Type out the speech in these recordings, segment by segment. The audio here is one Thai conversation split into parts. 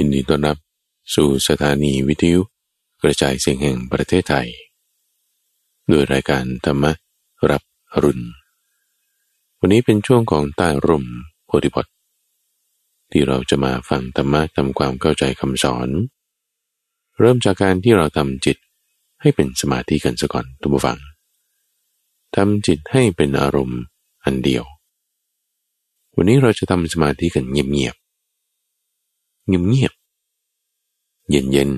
ยินดีต้อนรับสู่สถานีวิทยุกระจายเสียงแห่งประเทศไทย ด้วยรายการธรรมรับอรุณ วันนี้เป็นช่วงของใต้ร่มโพธิบทที่เราจะมาฟังธรรมะทำความเข้าใจคำสอน เริ่มจากการที่เราทำจิตให้เป็นสมาธิกันซะก่อนทุกผู้ฟังทำจิตให้เป็นอารมณ์อันเดียว วันนี้เราจะทำสมาธิกันเงียบ เงียบๆเย็น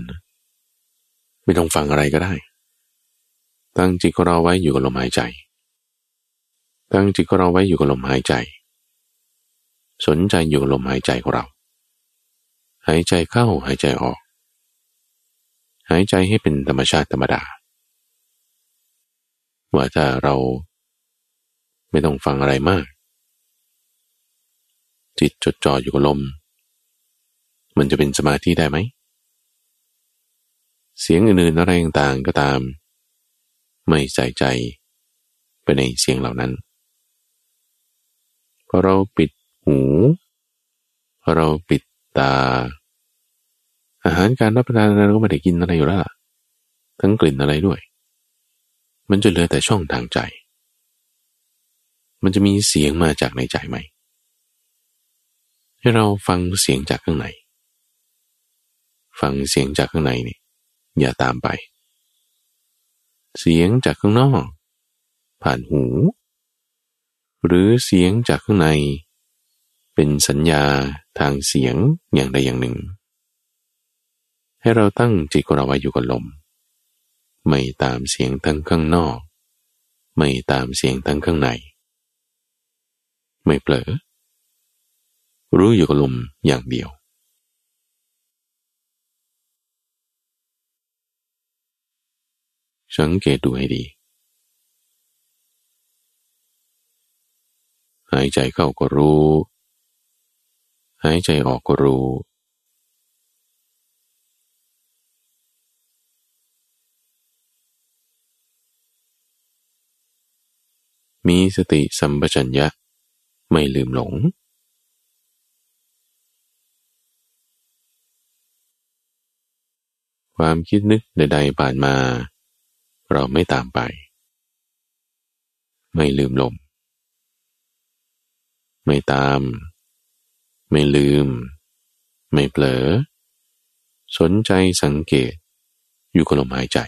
ๆไม่ต้องฟังอะไรก็ได้ ตั้งจิตของเราไว้อยู่กับลมหายใจ ตั้งจิตของเราไว้อยู่กับลมหายใจ สนใจอยู่กับลมหายใจของเรา หายใจเข้าหายใจออก หายใจให้เป็นธรรมชาติธรรมดา ว่าถ้าเราไม่ต้องฟังอะไรมาก จิตจดจ่ออยู่กับลม มันจะเป็นสมาธิได้ไหม เสียงอื่นๆอะไรต่างๆก็ตาม ไม่ใส่ใจไปในเสียงเหล่านั้นพอเราปิดหูพอเราปิดตา อาหารการรับประทานเราก็ไม่ได้กินอะไรอยู่แล้วทั้งกลิ่นอะไรด้วย มันจะเหลือแต่ช่องทางใจ มันจะมีเสียงมาจากในใจไหมให้เราฟังเสียงจากข้างใน ฟังเสียงจากข้างในนี่อย่าตามไป เสียงจากข้างนอก ผ่านหู หรือเสียงจากข้างใน เป็นสัญญาทางเสียงอย่างใดอย่างหนึ่ง ให้เราตั้งจิตของเราไว้อยู่กับลม ไม่ตามเสียงทั้งข้างนอก ไม่ตามเสียงทั้งข้างใน ไม่เผลอรู้อยู่กับลมอย่างเดียว สังเกตดูให้ดี หายใจเข้าก็รู้ หายใจออกก็รู้ มีสติสัมปชัญญะไม่ลืมหลงความคิดนึกใดๆผ่านมา เราไม่ตามไป ไม่ลืมลม ไม่ตาม ไม่ลืม ไม่เผลอ สนใจสังเกต อยู่กับลมหายใจ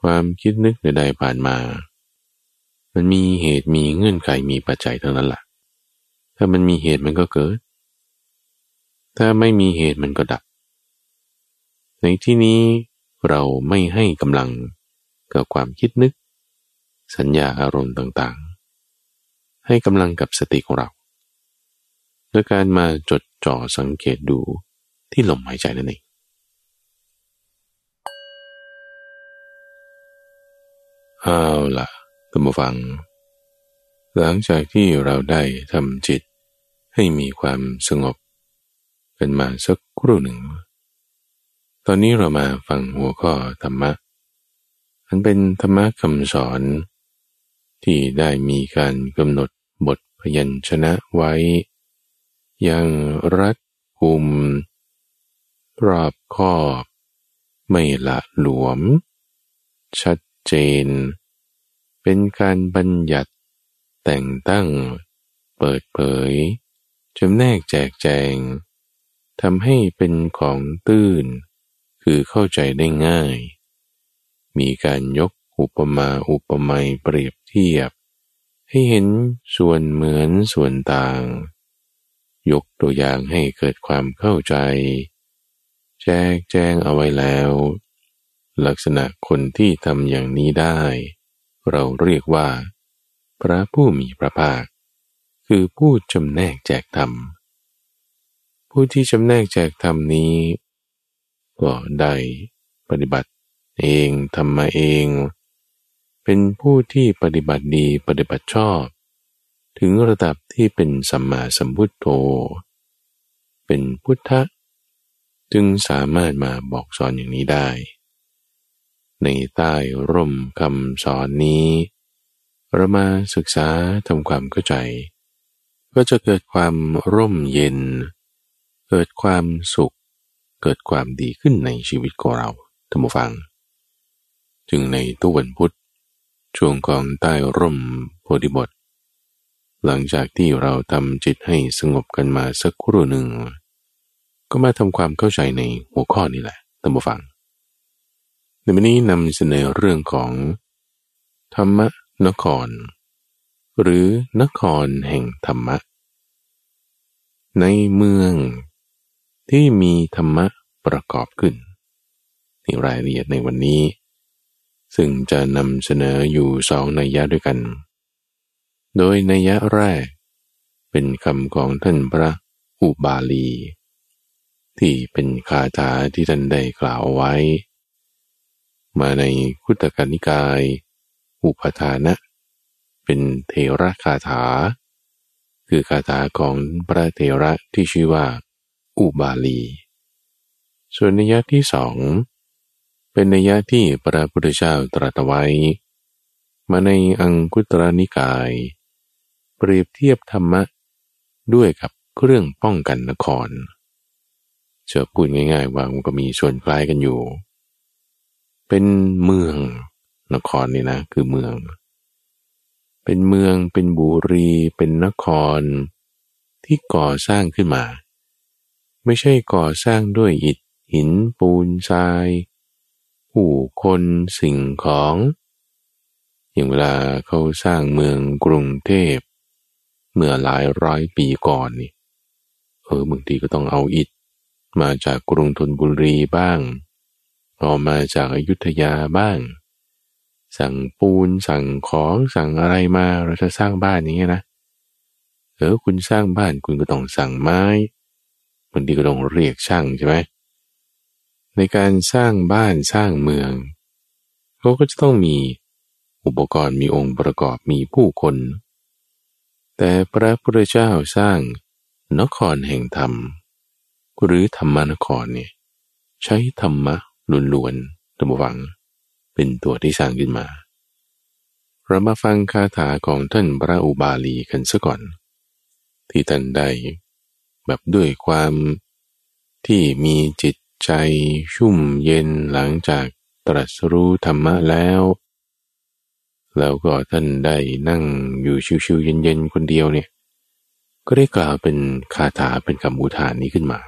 ความคิดนึกใดๆผ่านมา มันมีเหตุมีเงื่อนไขมีปัจจัยเทั้งนั้นแหละถ้ามันมีเหตุมันก็เกิด ถ้าไม่มีเหตุมันก็ดับ ในที่นี้เราไม่ให้กำลังกับความคิดนึก สัญญาอารมณ์ต่างๆ ให้กำลังกับสติของเราด้วยการมาจดจ่อสังเกตดูที่ลมหายใจนั่นเองเอาละ ตัมฟัง หลังจากที่เราได้ทำจิตให้มีความสงบ กันมาสักครู่หนึ่ง ตอนนี้เรามาฟังหัวข้อธรรมะอันเป็นธรรมะคำสอน ที่ได้มีการกำหนดบทพยัญชนะไว้ ยังรัดกุม รอบคอบ ไม่ละหลวม ชัดเจน เป็นการบัญญัติ แต่งตั้ง เปิดเผยจำแนกแจกแจงทำให้เป็นของตื้น คือเข้าใจได้ง่าย มีการยกอุปมาอุปไมยเปรียบเทียบ ให้เห็นส่วนเหมือนส่วนต่าง ยกตัวอย่างให้เกิดความเข้าใจ แจกแจงเอาไว้แล้ว ลักษณะคนที่ทำอย่างนี้ได้ เราเรียกว่า พระผู้มีพระภาค คือผู้จำแนกแจกธรรม ผู้ที่จำแนกแจกธรรมนี้ ก็ได้ปฏิบัติเองทำมาเอง เป็นผู้ที่ปฏิบัติดีปฏิบัติชอบ ถึงระดับที่เป็นสัมมาสัมพุทโธ เป็นพุทธจึงสามารถมาบอกสอนอย่างนี้ได้ ในใต้ร่มคำสอนนี้ เรามาศึกษาทำความเข้าใจ ก็จะเกิดความร่มเย็น เกิดความสุข เกิดความดีขึ้นในชีวิตของเราท่านผู้ฟัง จึงในตุวันพุธช่วงของใต้ร่มโพธิบท หลังจากที่เราทำจิตให้สงบกันมาสักครู่หนึ่ง ก็มาทำความเข้าใจในหัวข้อนี้แหละท่านผู้ฟัง ในวันนี้นำเสนอเรื่องของธรรมนคร หรือนครแห่งธรรมะ ในเมืองที่มีธรรมะประกอบขึ้นในรายละเอียดในวันนี้ ซึ่งจะนำเสนออยู่สองนัยยะด้วยกัน โดยนัยยะแรก เป็นคำของท่านพระอุบาลี ที่เป็นคาถาที่ท่านได้กล่าวไว้ มาในคุตกนิกาย อุปทานะ เป็นเทระคาถา คือคาถาของพระเทระที่ชื่อว่า อุบาลี ส่วนนัยยะที่สอง เป็นนัยยะที่พระพุทธเจ้าตรัสไว้ มาในอังคุตรนิกาย เปรียบเทียบธรรมะด้วยกับเครื่องป้องกันนครเชื่อพูดง่ายๆว่ามันก็มีส่วนคล้ายกันอยู่ เป็นเมือง นครนี่นะ คือเมือง เป็นเมืองเป็นบุรี เป็นนคร ที่ก่อสร้างขึ้นมา ไม่ใช่ก่อสร้างด้วยอิฐหินปูนทราย ผู้คนสิ่งของ อย่างเวลาเขาสร้างเมืองกรุงเทพ เมื่อหลายร้อยปีก่อนนี่เออบางทีก็ต้องเอาอิฐมาจากกรุงธนบุรีบ้าง เอามาจากอายุทยาบ้าง สั่งปูนสั่งของสั่งอะไรมาเราจะสร้างบ้านอย่างเงี้ยนะเออคุณสร้างบ้านคุณก็ต้องสั่งไม้บางทีก็ต้องเรียกช่างใช่ไหมในการสร้างบ้านสร้างเมืองเขาก็จะต้องมีอุปกรณ์มีองค์ประกอบมีผู้คน แต่พระพุทธเจ้าสร้างนครแห่งธรรม หรือธรรมนครเนี่ยใช้ธรรมะ ล้วนๆตัมวัง เป็นตัวที่สร้างขึ้นมา เรามาฟังคาถาของท่านพระอุบาลีกันซะก่อน ที่ท่านได้แบบด้วยความที่มีจิตใจชุ่มเย็นหลังจากตรัสรู้ธรรมะแล้ว แล้วก็ท่านได้นั่งอยู่ชิวๆเย็นๆคนเดียวเนี่ย ก็ได้กล่าวเป็นคาถาเป็นคำอุทานนี้ขึ้นมา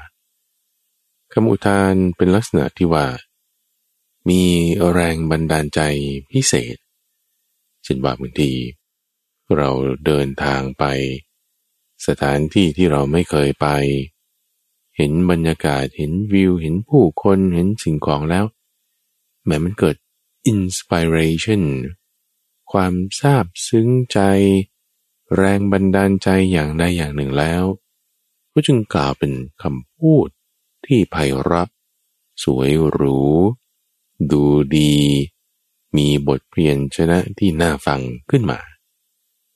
คำอุทานเป็นลักษณะที่ว่า มีแรงบันดาลใจพิเศษเช่นว่าบางทีเราเดินทางไป สถานที่ที่เราไม่เคยไป เห็นบรรยากาศเห็นวิว เห็นผู้คนเห็นสิ่งของแล้วแม้มันเกิด inspiration ความซาบซึ้งใจ แรงบันดาลใจอย่างใดอย่างหนึ่งแล้วก็จึงกล่าวเป็นคำพูดที่ไพเราะสวยหรู ดูดี มีบทเพียนชนะที่น่าฟังขึ้นมา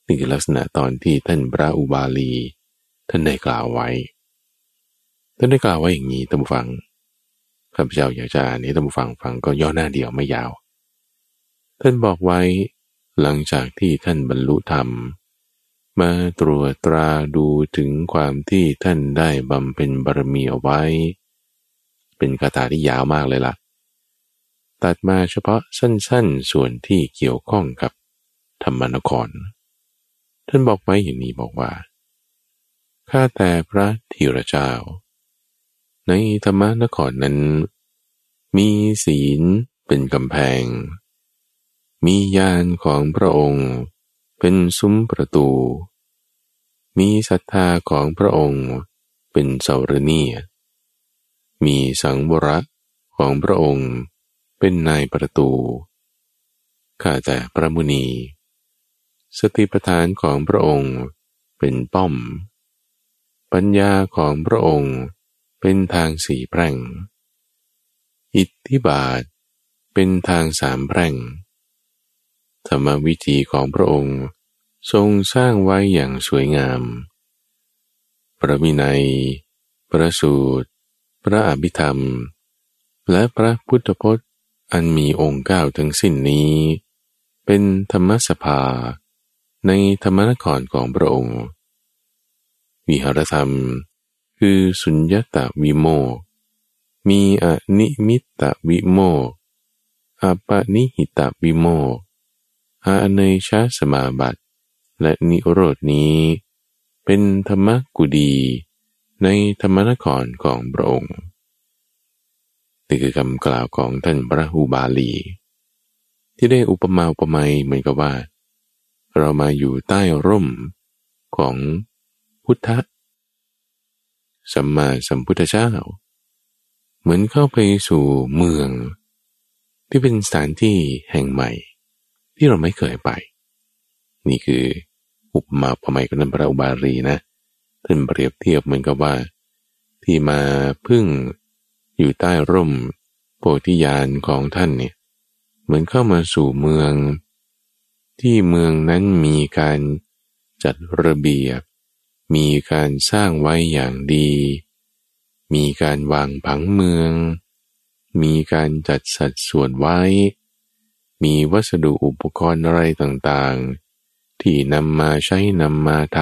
นี่คือลักษณะตอนที่ท่านพระอุบาลี ท่านได้กล่าวไว้ ท่านได้กล่าวไว้อย่างนี้ท่านผู้ฟังข้าพเจ้าอยากจะอ่านให้ท่านผู้ฟังฟังก็ย่อหน้าเดียวไม่ยาว ท่านบอกไว้หลังจากที่ท่านบรรลุธรรม มาตรวจตราดูถึงความที่ท่านได้บำเพ็ญบารมีเอาไว้ เป็นคาถาที่ยาวมากเลยละ่ะ ตัดมาเฉพาะสั้นๆส่วนที่เกี่ยวข้องกับธรรมนคร ท่านบอกไว้อย่างนี้บอกว่า ข้าแต่พระธีรเจ้า ในธรรมนครนั้น มีศีลเป็นกำแพง มียานของพระองค์เป็นซุ้มประตู มีศรัทธาของพระองค์เป็นเสารเนียมีสังวรของพระองค์ เป็นนายประตู ข้าแต่พระมุนี สติปัฏฐานของพระองค์เป็นป้อม ปัญญาของพระองค์เป็นทางสี่แพร่ง อิทธิบาทเป็นทางสามแพร่ง ธรรมวิธีของพระองค์ทรงสร้างไว้อย่างสวยงาม พระวินัย พระสูตร พระอภิธรรม และพระพุทธพจน์ อันมีองค์เก้าทั้งสิ้นนี้ เป็นธรรมสภา ในธรรมนครของพระองค์ วิหารธรรม คือสุญญตาวิโมกมีอนิมิตตวิโมกอปนิหิตวิโมกอาเนชาสมาบัติ และนิโรดนี้ เป็นธรรมกุดี ในธรรมนครของพระองค์ นี่คือคำกล่าวของท่านพระหูบาลี ที่ได้อุปมาอุปไมยเหมือนกับว่า เรามาอยู่ใต้ร่มของพุทธสัมมาสัมพุทธเจ้า เหมือนเข้าไปสู่เมือง ที่เป็นสถานที่แห่งใหม่ ที่เราไม่เคยไป นี่คืออุปมาอุปไมยของนันพระอุบาลีนะท่านเปรียบเทียบเหมือนกับว่า ที่มาพึ่ง อยู่ใต้ร่ม โพธิญาณของท่านเนี่ยเหมือนเข้ามาสู่เมือง ที่เมืองนั้นมีการจัดระเบียบ มีการสร้างไว้อย่างดี มีการวางผังเมือง มีการจัดสัดส่วนไว้ มีวัสดุอุปกรณ์อะไรต่างๆ ที่นำมาใช้นำมาท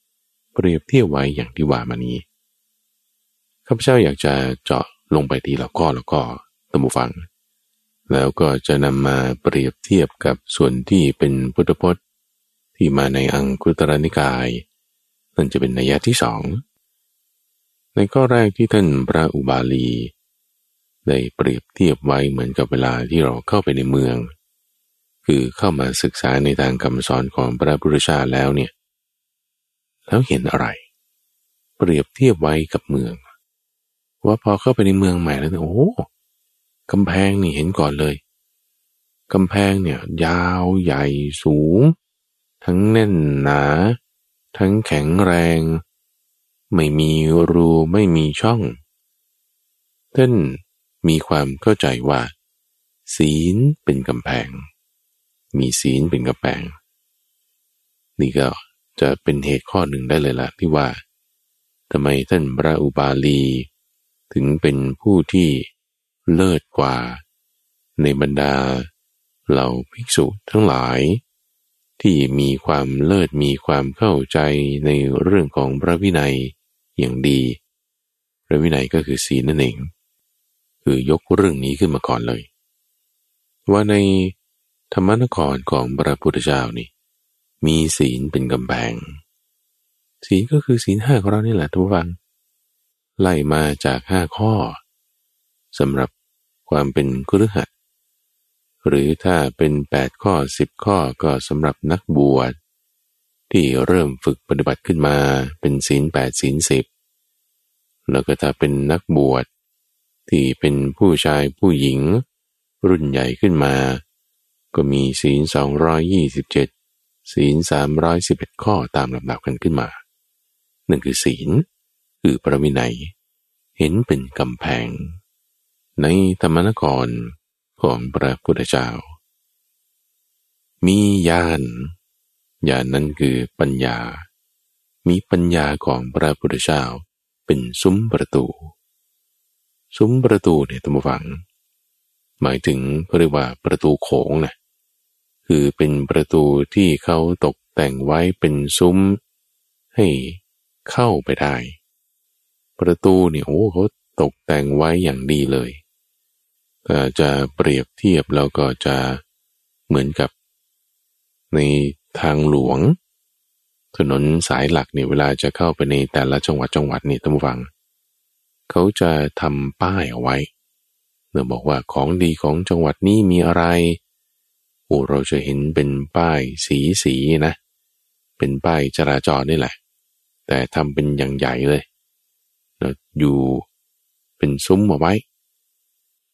ำเปรียบเทียบไว้อย่างที่ว่ามานี้ข้าพเจ้าอยากจะเจาะ ลงไปทีละข้อล้วก็ตัมบูฟัง แล้วก็จะนำมาเปรียบเทียบกับส่วนที่เป็นพุทธพจน์ ที่มาในอังคุตรนิกาย นั่นจะเป็นนัยที่สอง ในข้อแรกที่ท่านพระอุบาลี ได้เปรียบเทียบไว้เหมือนกับเวลาที่เราเข้าไปในเมือง คือเข้ามาศึกษาในทางคำสอนของพระพุทธเจ้าแล้วเนี่ย แล้วเห็นอะไร เปรียบเทียบไว้กับเมือง ว่าพอเข้าไปในเมืองใหม่แล้วโอ้กำแพงนี่เห็นก่อนเลยกำแพงเนี่ยยาวใหญ่สูง ทั้งแน่นหนา ทั้งแข็งแรง ไม่มีรูไม่มีช่องท่านมีความเข้าใจว่า ศีลเป็นกำแพง มีศีลเป็นกำแพง นี่ก็จะเป็นเหตุข้อหนึ่งได้เลยละที่ว่าทำไมท่านพระอุบาลี ถึงเป็นผู้ที่เลิศกว่า ในบรรดา เหล่าภิกษุทั้งหลาย ที่มีความเลิศมีความเข้าใจในเรื่องของพระวินัยอย่างดี พระวินัยก็คือศีลนั่นเอง คือยกเรื่องนี้ขึ้นมาก่อนเลย ว่าในธรรมนครของพระพุทธเจ้านี่มีศีลเป็นกำแพงศีลก็คือศีลห้าของเรานี่แหละทุกฝัง ไล่มาจากห้าข้อสำหรับความเป็นครหัดหรือถ้าเป็นแปดข้อสิบข้อก็สำหรับนักบวชที่เริ่มฝึกปฏิบัติขึ้นมาเป็นศีลแปดศีลสิบแล้วก็ถ้าเป็นนักบวชที่เป็นผู้ชายผู้หญิง รุ่นใหญ่ขึ้นมา ก็มีศีลสองร้อยยี่สิบเจ็ดศีลสามร้อยสิบเอ็ดข้อตามลำดับกันขึ้นมา นั่นคือศีล คือพระวินัย เห็นเป็นกำแพง ในธรรมนครของพระพุทธเจ้า มีญาณญาณนนั้นคือปัญญา มีปัญญาของพระพุทธเจ้าเป็นซุ้มประตู ซุ้มประตูเนี่ยตั้งฟัง หมายถึงเรียกว่าประตูโขงนะคือเป็นประตูที่เขาตกแต่งไว้เป็นซุ้ม ให้เข้าไปได้ ประตูเนี่ยโอ้เขาตกแต่งไว้อย่างดีเลยถ้าจะเปรียบเทียบแล้วก็จะเหมือนกับ ในทางหลวง ถนนสายหลักเนี่ยเวลาจะเข้าไปในแต่ละจังหวัดจังหวัดนี่ตั้งฟัง เขาจะทำป้ายเอาไว้เนื่อบอกว่าของดีของจังหวัดนี้มีอะไรโอ้เราจะเห็นเป็นป้ายสีสีนะ เป็นป้ายจราจรนี่แหละ แต่ทำเป็นอย่างใหญ่เลย อยู่เป็นซุ้มเอาไว้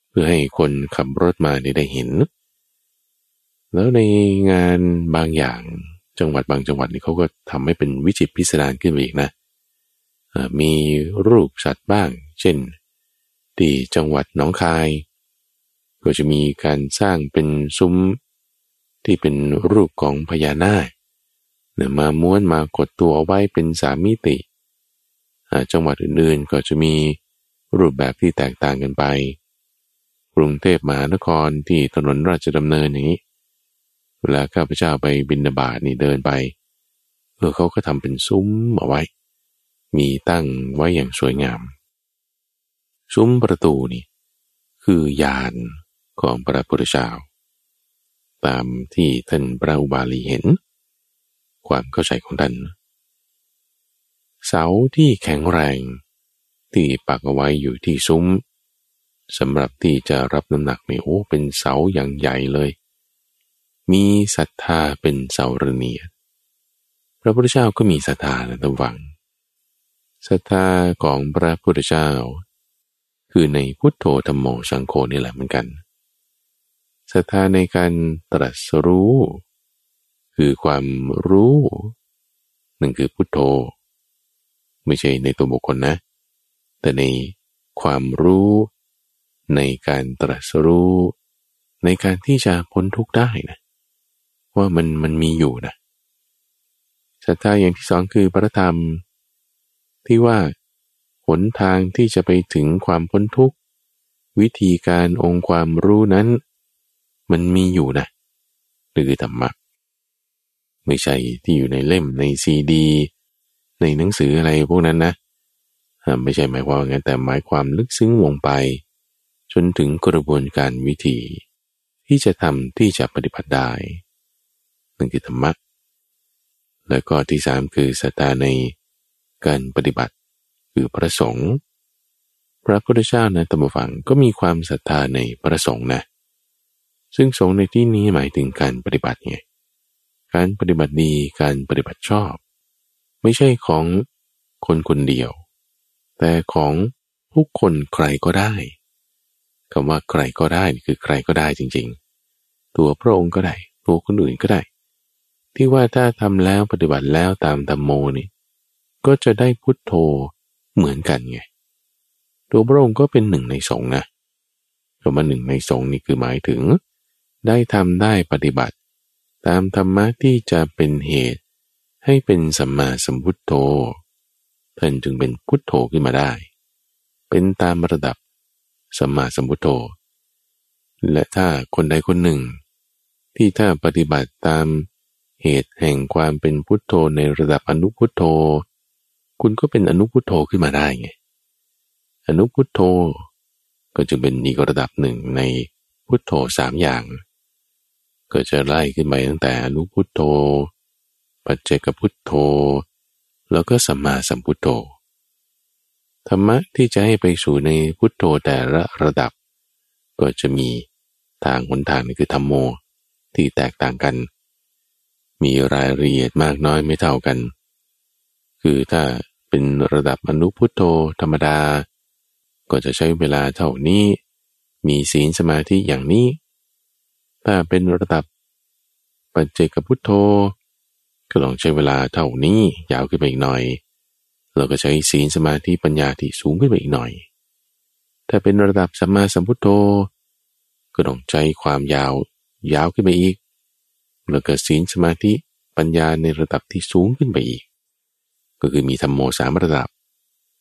เพื่อให้คนขับรถมาได้เห็น แล้วในงานบางอย่างจังหวัดบางจังหวัดนี่เขาก็ทำให้เป็นวิจิตพิสดารขึ้นไปอีกนะ มีรูปสัตว์บ้าง เช่น ที่จังหวัดหนองคาย ก็จะมีการสร้างเป็นซุ้มที่เป็นรูปของพญานาคเนี่ยมาม้วนมากดตัวไว้เป็นสามมิติ จังหวัดอื่นๆก็จะมีรูปแบบที่แตกต่างกันไป กรุงเทพมหานครที่ถนนราชดำเนินอย่างนี้ เวลาข้าพเจ้าไปบินนาบาตนี่เดินไปเออเขาก็ทำเป็นซุ้มเอาไว้ มีตั้งไว้อย่างสวยงาม ซุ้มประตูนี่ คือยานของพระพุทธเจ้าตามที่ท่านพระอุบาลีเห็น ความเข้าใจของท่าน เสาที่แข็งแรง ที่ปักเอาไว้อยู่ที่ซุ้มสำหรับที่จะรับน้ำหนักไม่โอ้เป็นเสาอย่างใหญ่เลย มีศรัทธาเป็นเสาระเนียดพระพุทธเจ้าก็มีศรัทธานะตวังศรัทธาของพระพุทธเจ้า คือในพุทโธธรรมโมสังโฆนี่แหละเหมือนกันศรัทธาในการตรัสรู้ คือความรู้หนั่นคือพุทโธ ไม่ใช่ในตัวบุคคลนะ แต่ในความรู้ ในการตรัสรู้ ในการที่จะพ้นทุกข์ได้นะ ว่ามันมันมีอยู่นะศรัทธาอย่างที่สองคือพระธรรม ที่ว่าหนทางที่จะไปถึงความพ้นทุกข์ วิธีการองค์ความรู้นั้น มันมีอยู่นะหรือธรรมะไม่ใช่ที่อยู่ในเล่มในซีดี ในหนังสืออะไรพวกนั้นนะไม่ใช่หมายความงั้นแต่หมายความลึกซึ้งวงไป จนถึงกระบวนการวิธี ที่จะทำที่จะปฏิบัติได้นั่นคือธรรมะแล้วก็ที่สามคือสตาในการปฏิบัติคือพระสงฆ์พระพุทธเจ้านะตัมบฟังก็มีความศรัทธาในพระสงฆ์นะ ซึ่งสงในที่นี้หมายถึงการปฏิบัติไงการปฏิบัติดีการปฏิบัติชอบ ไม่ใช่ของคนคนเดียว แต่ของทุกคนใครก็ได้คำว่าใครก็ได้คือใครก็ได้จริง ๆ ตัวพระองค์ก็ได้ ตัวคนอื่นก็ได้ ที่ว่าถ้าทำแล้วปฏิบัติแล้วตามธรรมโมนี่ก็จะได้พุทโธเหมือนกันไง ตัวพระองค์ก็เป็นหนึ่งในสงนะคำว่าหนึ่งในสงนี่คือหมายถึง ได้ทำได้ปฏิบัติ ตามธรรมะที่จะเป็นเหตุ ให้เป็นสัมมาสัมพุทโธท่านจึงเป็นพุทโธขึ้นมาได้ เป็นตามระดับสัมมาสัมพุทโธ และถ้าคนใดคนหนึ่ง ที่ถ้าปฏิบัติตามเหตุแห่งความเป็นพุทโธในระดับอนุพุทโธ คุณก็เป็นอนุพุทโธขึ้นมาได้ไง อนุพุทโธ ก็จะเป็นอีกระดับหนึ่งในพุทโธสามอย่าง ก็จะไล่ขึ้นไปตั้งแต่อนุพุทโธ ปัจเจกพุทโธ แล้วก็สัมมาสัมพุทโธ ธรรมะที่จะให้ไปสู่ในพุทโธแต่ละระดับ ก็จะมีทางหนทางนี่คือธรรมโมที่แตกต่างกัน มีรายละเอียดมากน้อยไม่เท่ากัน คือถ้าเป็นระดับอนุพุทโธธรรมดา ก็จะใช้เวลาเท่านี้ มีศีลสมาธิอย่างนี้ ถ้าเป็นระดับปัจเจกพุทโธ ก็ลองใช้เวลาเท่านี้ยาวขึ้นไปอีกหน่อย เราก็ใช้ศีลสมาธิปัญญาที่สูงขึ้นไปอีกหน่อย ถ้าเป็นระดับสัมมาสัมพุทโธ ก็ต้องใช้ความยาวยาวขึ้นไปอีก แล้วก็ศีลสมาธิปัญญาในระดับที่สูงขึ้นไปอีก ก็คือมีธรรมโมสามระดับ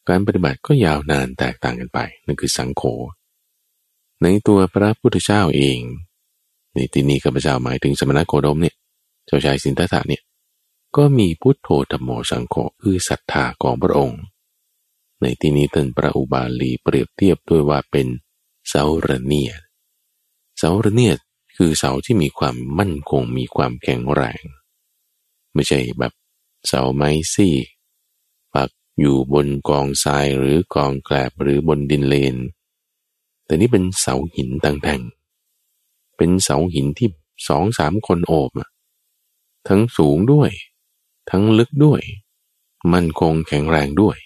การปฏิบัติก็ยาวนานแตกต่างกันไป นั่นคือสังโฆในตัวพระพุทธเจ้าเองในที่นี้ข้าพเจ้าหมายถึงสมณโคดมเนี่ย เจ้าชายสินธัตถะเนี่ย ก็มีพุทโธธรรมโมสังโฆคือศรัทธาของพระองค์ ในที่นี้ท่านพระอุบาลีเปรียบเทียบด้วยว่าเป็นเสาระเนียดเสาระเนียดคือเสาที่มีความมั่นคงมีความแข็งแรง ไม่ใช่แบบเสาไม้ซี่ปักอยู่บนกองทรายหรือกองแกลบหรือบนดินเลน แต่นี่เป็นเสาหินต่างๆเป็นเสาหินที่สองสามคนโอบทั้งสูงด้วย ทั้งลึกด้วย มั่นคงแข็งแรงด้วย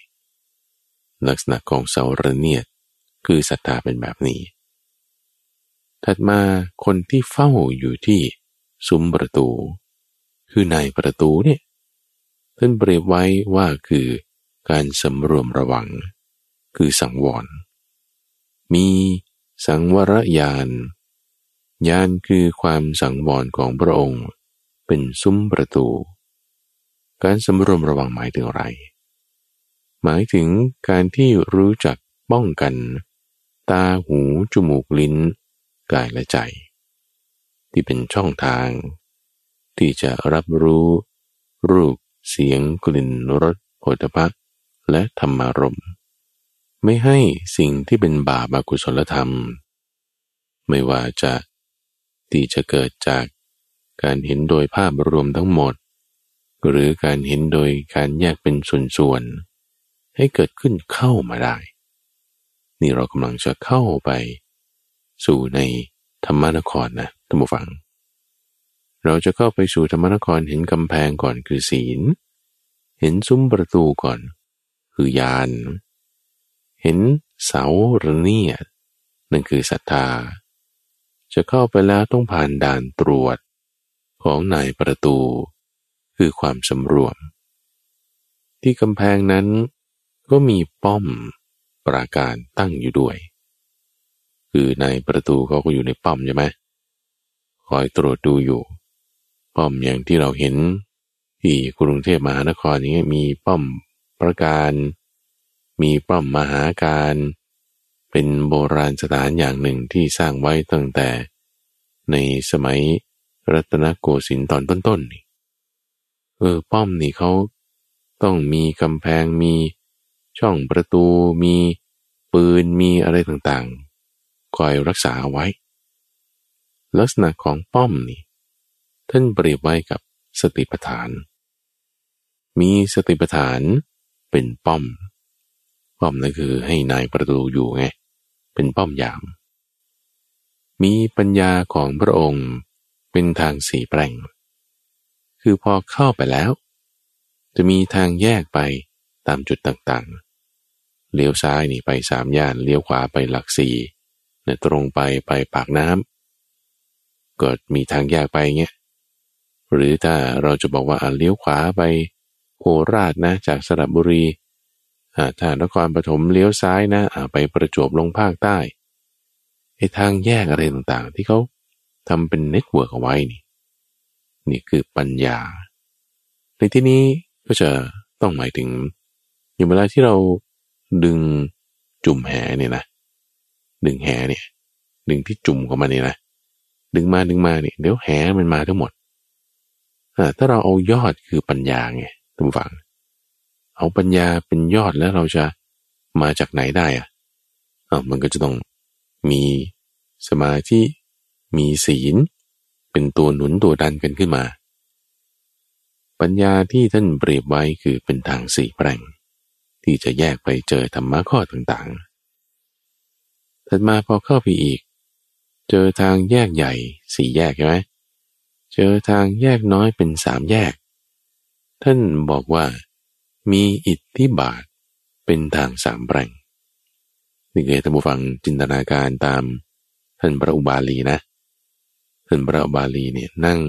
ลักษณะของเสาระเนียดคือศรัทธาเป็นแบบนี้ ถัดมาคนที่เฝ้าอยู่ที่ซุ้มประตู คือในประตูเนี่ยท่านเปรียบไว้ว่าคือการสำรวมระวัง คือสังวร มีสังวรยานญาณคือความสังวรของพระองค์ เป็นซุ้มประตู การสำรวมระวังหมายถึงอะไร หมายถึงการที่รู้จักป้องกัน ตาหู จมูกลิ้น กายและใจ ที่เป็นช่องทาง ที่จะรับรู้ รูป เสียง กลิ่นรสโผฏฐัพและธรรมารมไม่ให้สิ่งที่เป็นบาปอกุศลธรรม ไม่ว่าจะที่จะเกิดจากการเห็นโดยภาพรวมทั้งหมด หรือการเห็นโดยการแยกเป็นส่วนๆให้เกิดขึ้นเข้ามาได้ นี่เรากำลังจะเข้าไป สู่ในธรรมนครนะท่านผู้ฟัง เราจะเข้าไปสู่ธรรมนครเห็นกำแพงก่อนคือศีล เห็นซุ้มประตูก่อน คือยาน เห็นเสาระเนียดนั่นคือศรัทธา จะเข้าไปแล้วต้องผ่านด่านตรวจของนายประตู คือความสำรวม ที่กำแพงนั้นก็มีป้อมปราการตั้งอยู่ด้วย คือในประตูเขาก็อยู่ในป้อมใช่ไหมคอยตรวจดูอยู่ ป้อมอย่างที่เราเห็น ที่กรุงเทพมหานครนี้มีป้อมประการ มีป้อมมหาการ เป็นโบราณสถานอย่างหนึ่งที่สร้างไว้ตั้งแต่ ในสมัยรัตนโกสินทร์ตอนต้นๆนี่ เออป้อมนี่เขาต้องมีกำแพงมีช่องประตูมีปืนมีอะไรต่างๆ คอยรักษาไว้ ลักษณะของป้อมนี่ท่านเปรียบไว้กับสติปัฏฐาน มีสติปัฏฐานเป็นป้อม ป้อมนั่นคือให้นายประตูอยู่ไง เป็นป้อมยาม มีปัญญาของพระองค์เป็นทางสีแปลง คือพอเข้าไปแล้ว จะมีทางแยกไปตามจุดต่างๆ เลี้ยวซ้ายนี่ไปสามย่าน เลี้ยวขวาไปหลักสี่เนี่ยตรงไปไปปากน้ำก็มีทางแยกไปเงี้ย หรือถ้าเราจะบอกว่าเลี้ยวขวาไปโคราชนะจากสระบุรีถ้านครปฐมเลี้ยวซ้ายนะไปประจวบลงภาคใต้ไอ้ทางแยกอะไรต่างๆ ที่เขาทำเป็น network เอาไว้นี่ นี่คือปัญญา ในที่นี้ก็จะต้องหมายถึงอย่างเวลาที่เราดึงจุ่มแหเนี่ยนะ ดึงแหเนี่ย ดึงที่จุ่มเข้ามาเนี่ยนะ ดึงมาดึงมาเนี่ยเดี๋ยวแหมันมาทั้งหมดถ้าเราเอายอดคือปัญญาไงท่านฟัง เอาปัญญาเป็นยอดแล้วเราจะมาจากไหนได้อะอ่ามันก็จะต้องมีสมาธิ มีศีล เป็นตัวหนุนตัวดันกันขึ้นมา ปัญญาที่ท่านเปรียบไว้คือเป็นทางสี่แปลงที่จะแยกไปเจอธรรมะข้อต่างๆ ถัดมาพอเข้าไปอีก เจอทางแยกใหญ่สี่แยกใช่ไหมเจอทางแยกน้อยเป็นสามแยก ท่านบอกว่ามีอิทธิบาทเป็นทางสามแปลงนี่คือท่านผู้ฟังจินตนาการตามท่านพระอุบาลีนะ ท่านพระบาลีเนี่ยนั่ง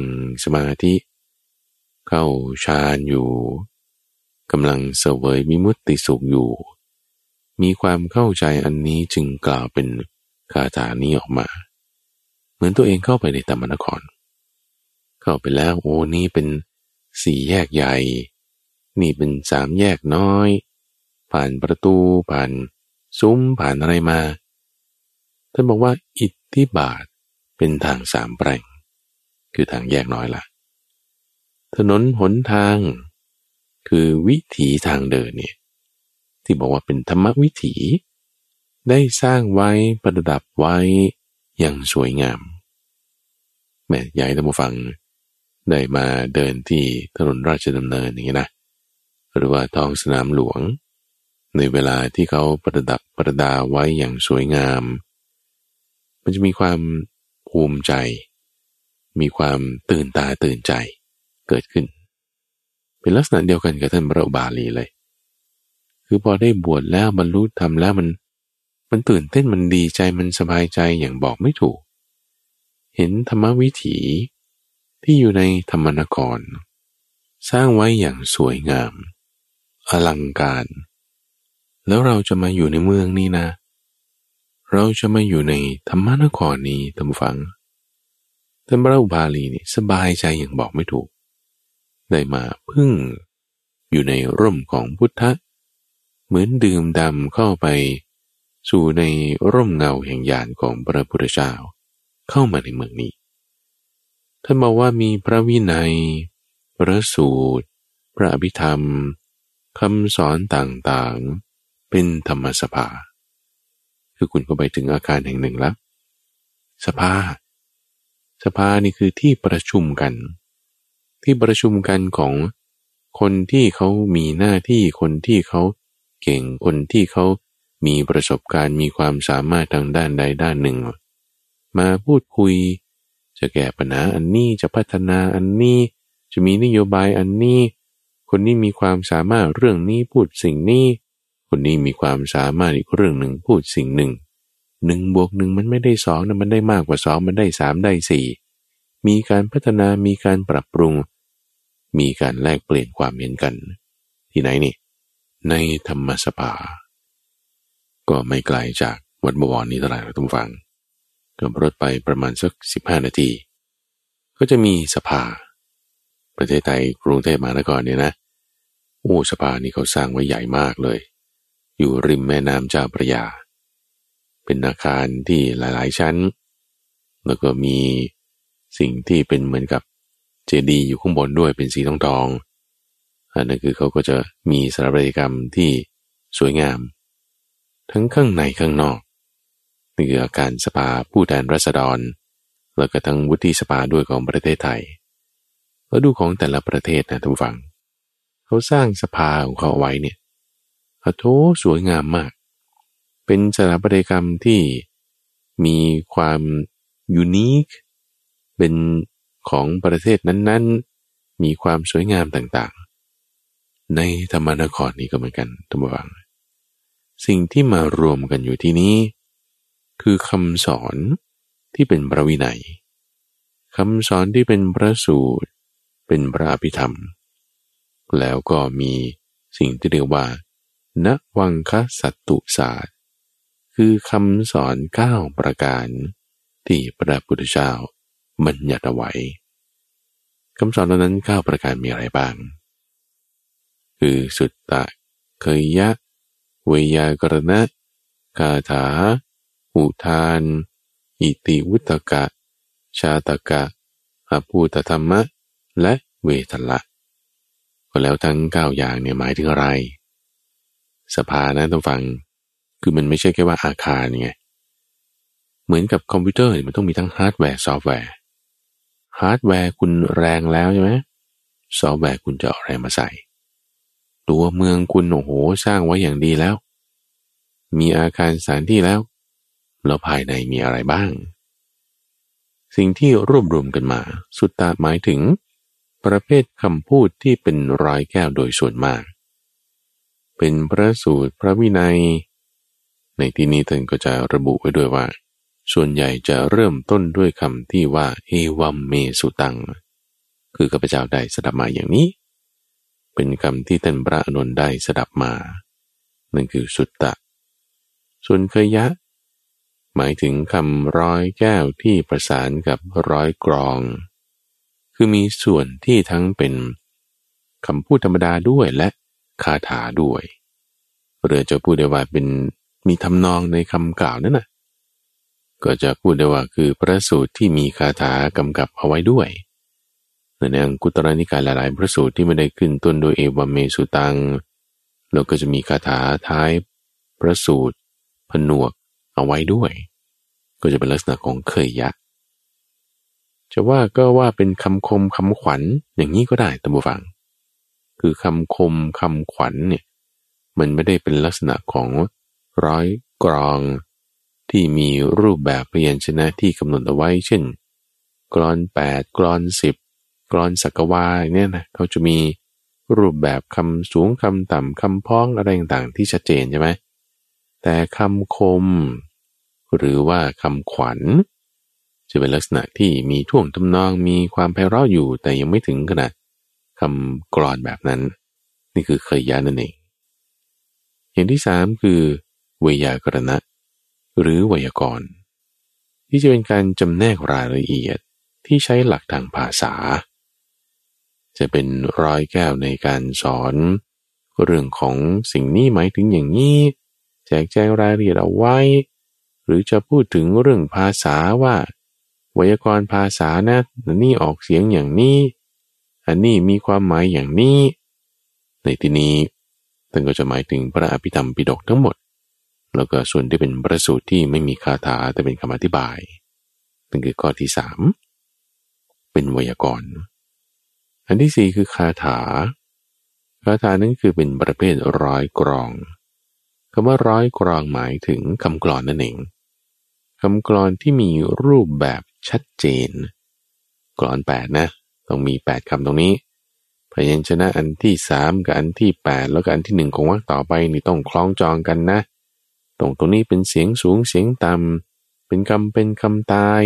สมาธิ เข้าฌานอยู่กำลังเสวยมิมุติสุขอยู่ มีความเข้าใจอันนี้จึงกล่าวเป็นคาถานี้ออกมา เหมือนตัวเองเข้าไปในธรรมนคร เข้าไปแล้วโอ้นี่เป็นสี่แยกใหญ่ นี่เป็นสามแยกน้อย ผ่านประตูผ่านซุ้มผ่านอะไรมา ท่านบอกว่าอิทธิบาท เป็นทางสามแปลงคือทางแยกน้อยละถนนหนทาง คือวิถีทางเดินเนี่ยที่บอกว่าเป็นธรรมวิถี ได้สร้างไว้ประดับไว้อย่างสวยงาม แม่ใหญ่ท่านผู้ฟัง ได้มาเดินที่ถนนราชดำเนินอย่างนี้นะหรือว่าท้องสนามหลวง ในเวลาที่เขาประดับประดาไว้อย่างสวยงาม มันจะมีความ ภูมิใจ มีความตื่นตาตื่นใจเกิดขึ้น เป็นลักษณะเดียวกันกับท่านพระบาลีเลย คือพอได้บวชแล้วบรรลุธรรมแล้วมัน มันตื่นเต้นมันดีใจมันสบายใจอย่างบอกไม่ถูก เห็นธรรมวิถีที่อยู่ในธรรมนคร สร้างไว้อย่างสวยงาม อลังการ แล้วเราจะมาอยู่ในเมืองนี้นะ เราจะมาอยู่ในธรรมนครนี้ท่านฟังท่านพระอุบาลีนี่สบายใจอย่างบอกไม่ถูก ได้มาพึ่ง อยู่ในร่มของพุทธะ เหมือนดื่มดำเข้าไป สู่ในร่มเงาแห่งญาณของพระพุทธเจ้าเข้ามาในเมืองนี้ ท่านบอกว่ามีพระวินัย พระสูตร พระอภิธรรมคำสอนต่างๆ เป็นธรรมสภา คือคุณก็ไปถึงอาการแห่งหนึ่งแล้ว สภา สภานี่คือที่ประชุมกัน ที่ประชุมกันของคนที่เขามีหน้าที่คนที่เขาเก่งคนที่เขามีประสบการณ์มีความสามารถทางด้านใดด้านหนึ่ง มาพูดคุย จะแก้ปัญหาอันนี้จะพัฒนาอันนี้ จะมีนโยบายอันนี้ คนนี้มีความสามารถเรื่องนี้พูดสิ่งนี้ คนนี้มีความสามารถอีกเรื่องหนึ่งพูดสิ่งหนึ่งหนึ่งบวกหนึ่งมันไม่ได้สองนะมันได้มากกว่าสองมันได้สามได้สี่มีการพัฒนามีการปรับปรุง มีการแลกเปลี่ยนความเห็นกัน ที่ไหนนี่ ในธรรมสภา ก็ไม่ไกลจากวัดบวรนี้เท่าไหร่ทุกฟังก็รถไปประมาณสักสิบห้านาที ก็จะมีสภา ประเทศไทยกรุงเทพมหานครเนี่ยนะโอ้สภานี่เขาสร้างไว้ใหญ่มากเลย อยู่ริมแม่น้ำเจ้าพระยา เป็นอาคารที่หลาย ๆ ชั้น แล้วก็มีสิ่งที่เป็นเหมือนกับเจดีย์อยู่ข้างบนด้วยเป็นสีทองทองอันนั้นคือเขาก็จะมีสถาปัตยกรรมที่สวยงาม ทั้งข้างในข้างนอกนี่คืออาการสภาผู้แทนรัษฎร แล้วก็ทั้งวุฒิสภาด้วยของประเทศไทยแล้วดูของแต่ละประเทศนะท่านฟัง เขาสร้างสภาของเขาไว้เนี่ย โถสวยงามมาก เป็นสถาปัตยกรรมที่มีความยูนิค เป็นของประเทศนั้นๆ มีความสวยงามต่างๆ ในธรรมนครนี้ก็เหมือนกันท่านฟัง สิ่งที่มารวมกันอยู่ที่นี้ คือคำสอนที่เป็นพระวินัยคำสอนที่เป็นพระสูตร เป็นพระอภิธรรม แล้วก็มีสิ่งที่เรียกว่า ณวังคสัตตุศาสตร์ คือคำสอนเก้าประการที่พระพุทธเจ้าบัญญัติไว้คำสอนเหล่านั้นเก้าประการมีอะไรบ้าง คือสุตตะ เคยยะ เวยากรณะคาถา อุทาน อิติวุตกะ ชาตกะอภูตธรรมะ และเวทละ ก็แล้วทั้งเก้าอย่างเนี่ยหมายถึงอะไร สภานะต้องฟัง คือมันไม่ใช่แค่ว่าอาคารไง เหมือนกับคอมพิวเตอร์มันต้องมีทั้งฮาร์ดแวร์ซอฟต์แวร์ ฮาร์ดแวร์คุณแรงแล้วใช่ไหมซอฟต์แวร์คุณจะเอาอะไรมาใส่ ตัวเมืองคุณโอ้โหสร้างไว้อย่างดีแล้ว มีอาคารสถานที่แล้ว แล้วภายในมีอะไรบ้าง สิ่งที่รวบรวมกันมา สุตตะหมายถึง ประเภทคำพูดที่เป็นรอยแก้วโดยส่วนมาก เป็นพระสูตรพระวินัย ในที่นี้ท่านก็จะระบุไว้ด้วยว่า ส่วนใหญ่จะเริ่มต้นด้วยคำที่ว่า เอวัมเมสุตัง คือข้าพเจ้าได้สดับมาอย่างนี้ เป็นคำที่ท่านพระอนุนได้สดับมา นั่นคือสุตตะ ส่วนเคยะ หมายถึงคำร้อยแก้วที่ประสานกับร้อยกรอง คือมีส่วนที่ทั้งเป็นคำพูดธรรมดาด้วยและ คาถาด้วยหรือจะพูดได้ว่าเป็นมีทำนองในคำกล่าวนั่นนะก็จะพูดได้ว่าคือพระสูตรที่มีคาถากำกับเอาไว้ด้วยในอังกุตรนิกายหลายๆ พระสูตรที่ไม่ได้ขึ้นต้นโดยเอวเมสุตังเราก็จะมีคาถาท้ายพระสูตรผนวกเอาไว้ด้วย ก็จะเป็นลักษณะของเคยยะ จะว่าก็ว่าเป็นคำคมคำขวัญอย่างนี้ก็ได้ตัมบูฟัง คือคำคมคำขวัญเนี่ยมันไม่ได้เป็นลักษณะของร้อยกรอง ที่มีรูปแบบพยัญชนะที่กำหนดเอาไว้ เช่น กรอนแปดกรอนสิบกรอนสักวาเนี่ยนะเขาจะมีรูปแบบคำสูงคำต่ำคำพ้องอะไรต่างๆที่ชัดเจนใช่ไหมแต่คำคม หรือว่าคำขวัญ จะเป็นลักษณะที่มีท่วงทำนองมีความไพเราะอยู่แต่ยังไม่ถึงขนาด คำกรอนแบบนั้น นี่คือเคยยานั่นเองอย่างที่สามคือเวยากรณะ หรือไวยากรณ์ที่จะเป็นการจำแนกรายละเอียดที่ใช้หลักทางภาษา จะเป็นร้อยแก้วในการสอน เรื่องของสิ่งนี้หมายถึงอย่างนี้แจกแจงรายละเอียดเอาไว้ หรือจะพูดถึงเรื่องภาษาว่า ไวยากรณ์ภาษานะนี่ออกเสียงอย่างนี้ อันนี้มีความหมายอย่างนี้ ในที่นี้ท่านก็จะหมายถึงพระอภิธรรมปิฎกทั้งหมด แล้วก็ส่วนที่เป็นประสูตรที่ไม่มีคาถาแต่เป็นคำอธิบายนั่นคือข้อที่สามเป็นไวยากรณ์อันที่สี่คือคาถา คาถานั้นคือเป็นประเภทร้อยกรองคำว่าร้อยกรองหมายถึงคำกรอนนั่นเองคำกรอนที่มีรูปแบบชัดเจนกรอนแปดนะ ต้องมีแปดคำตรงนี้ พยัญชนะอันที่สามกับอันที่แปดแล้วก็อันที่หนึ่งของวรรคต่อไปนี่ต้องคล้องจองกันนะ ตรงตรงนี้เป็นเสียงสูงเสียงต่ำเป็นคำเป็นคำตาย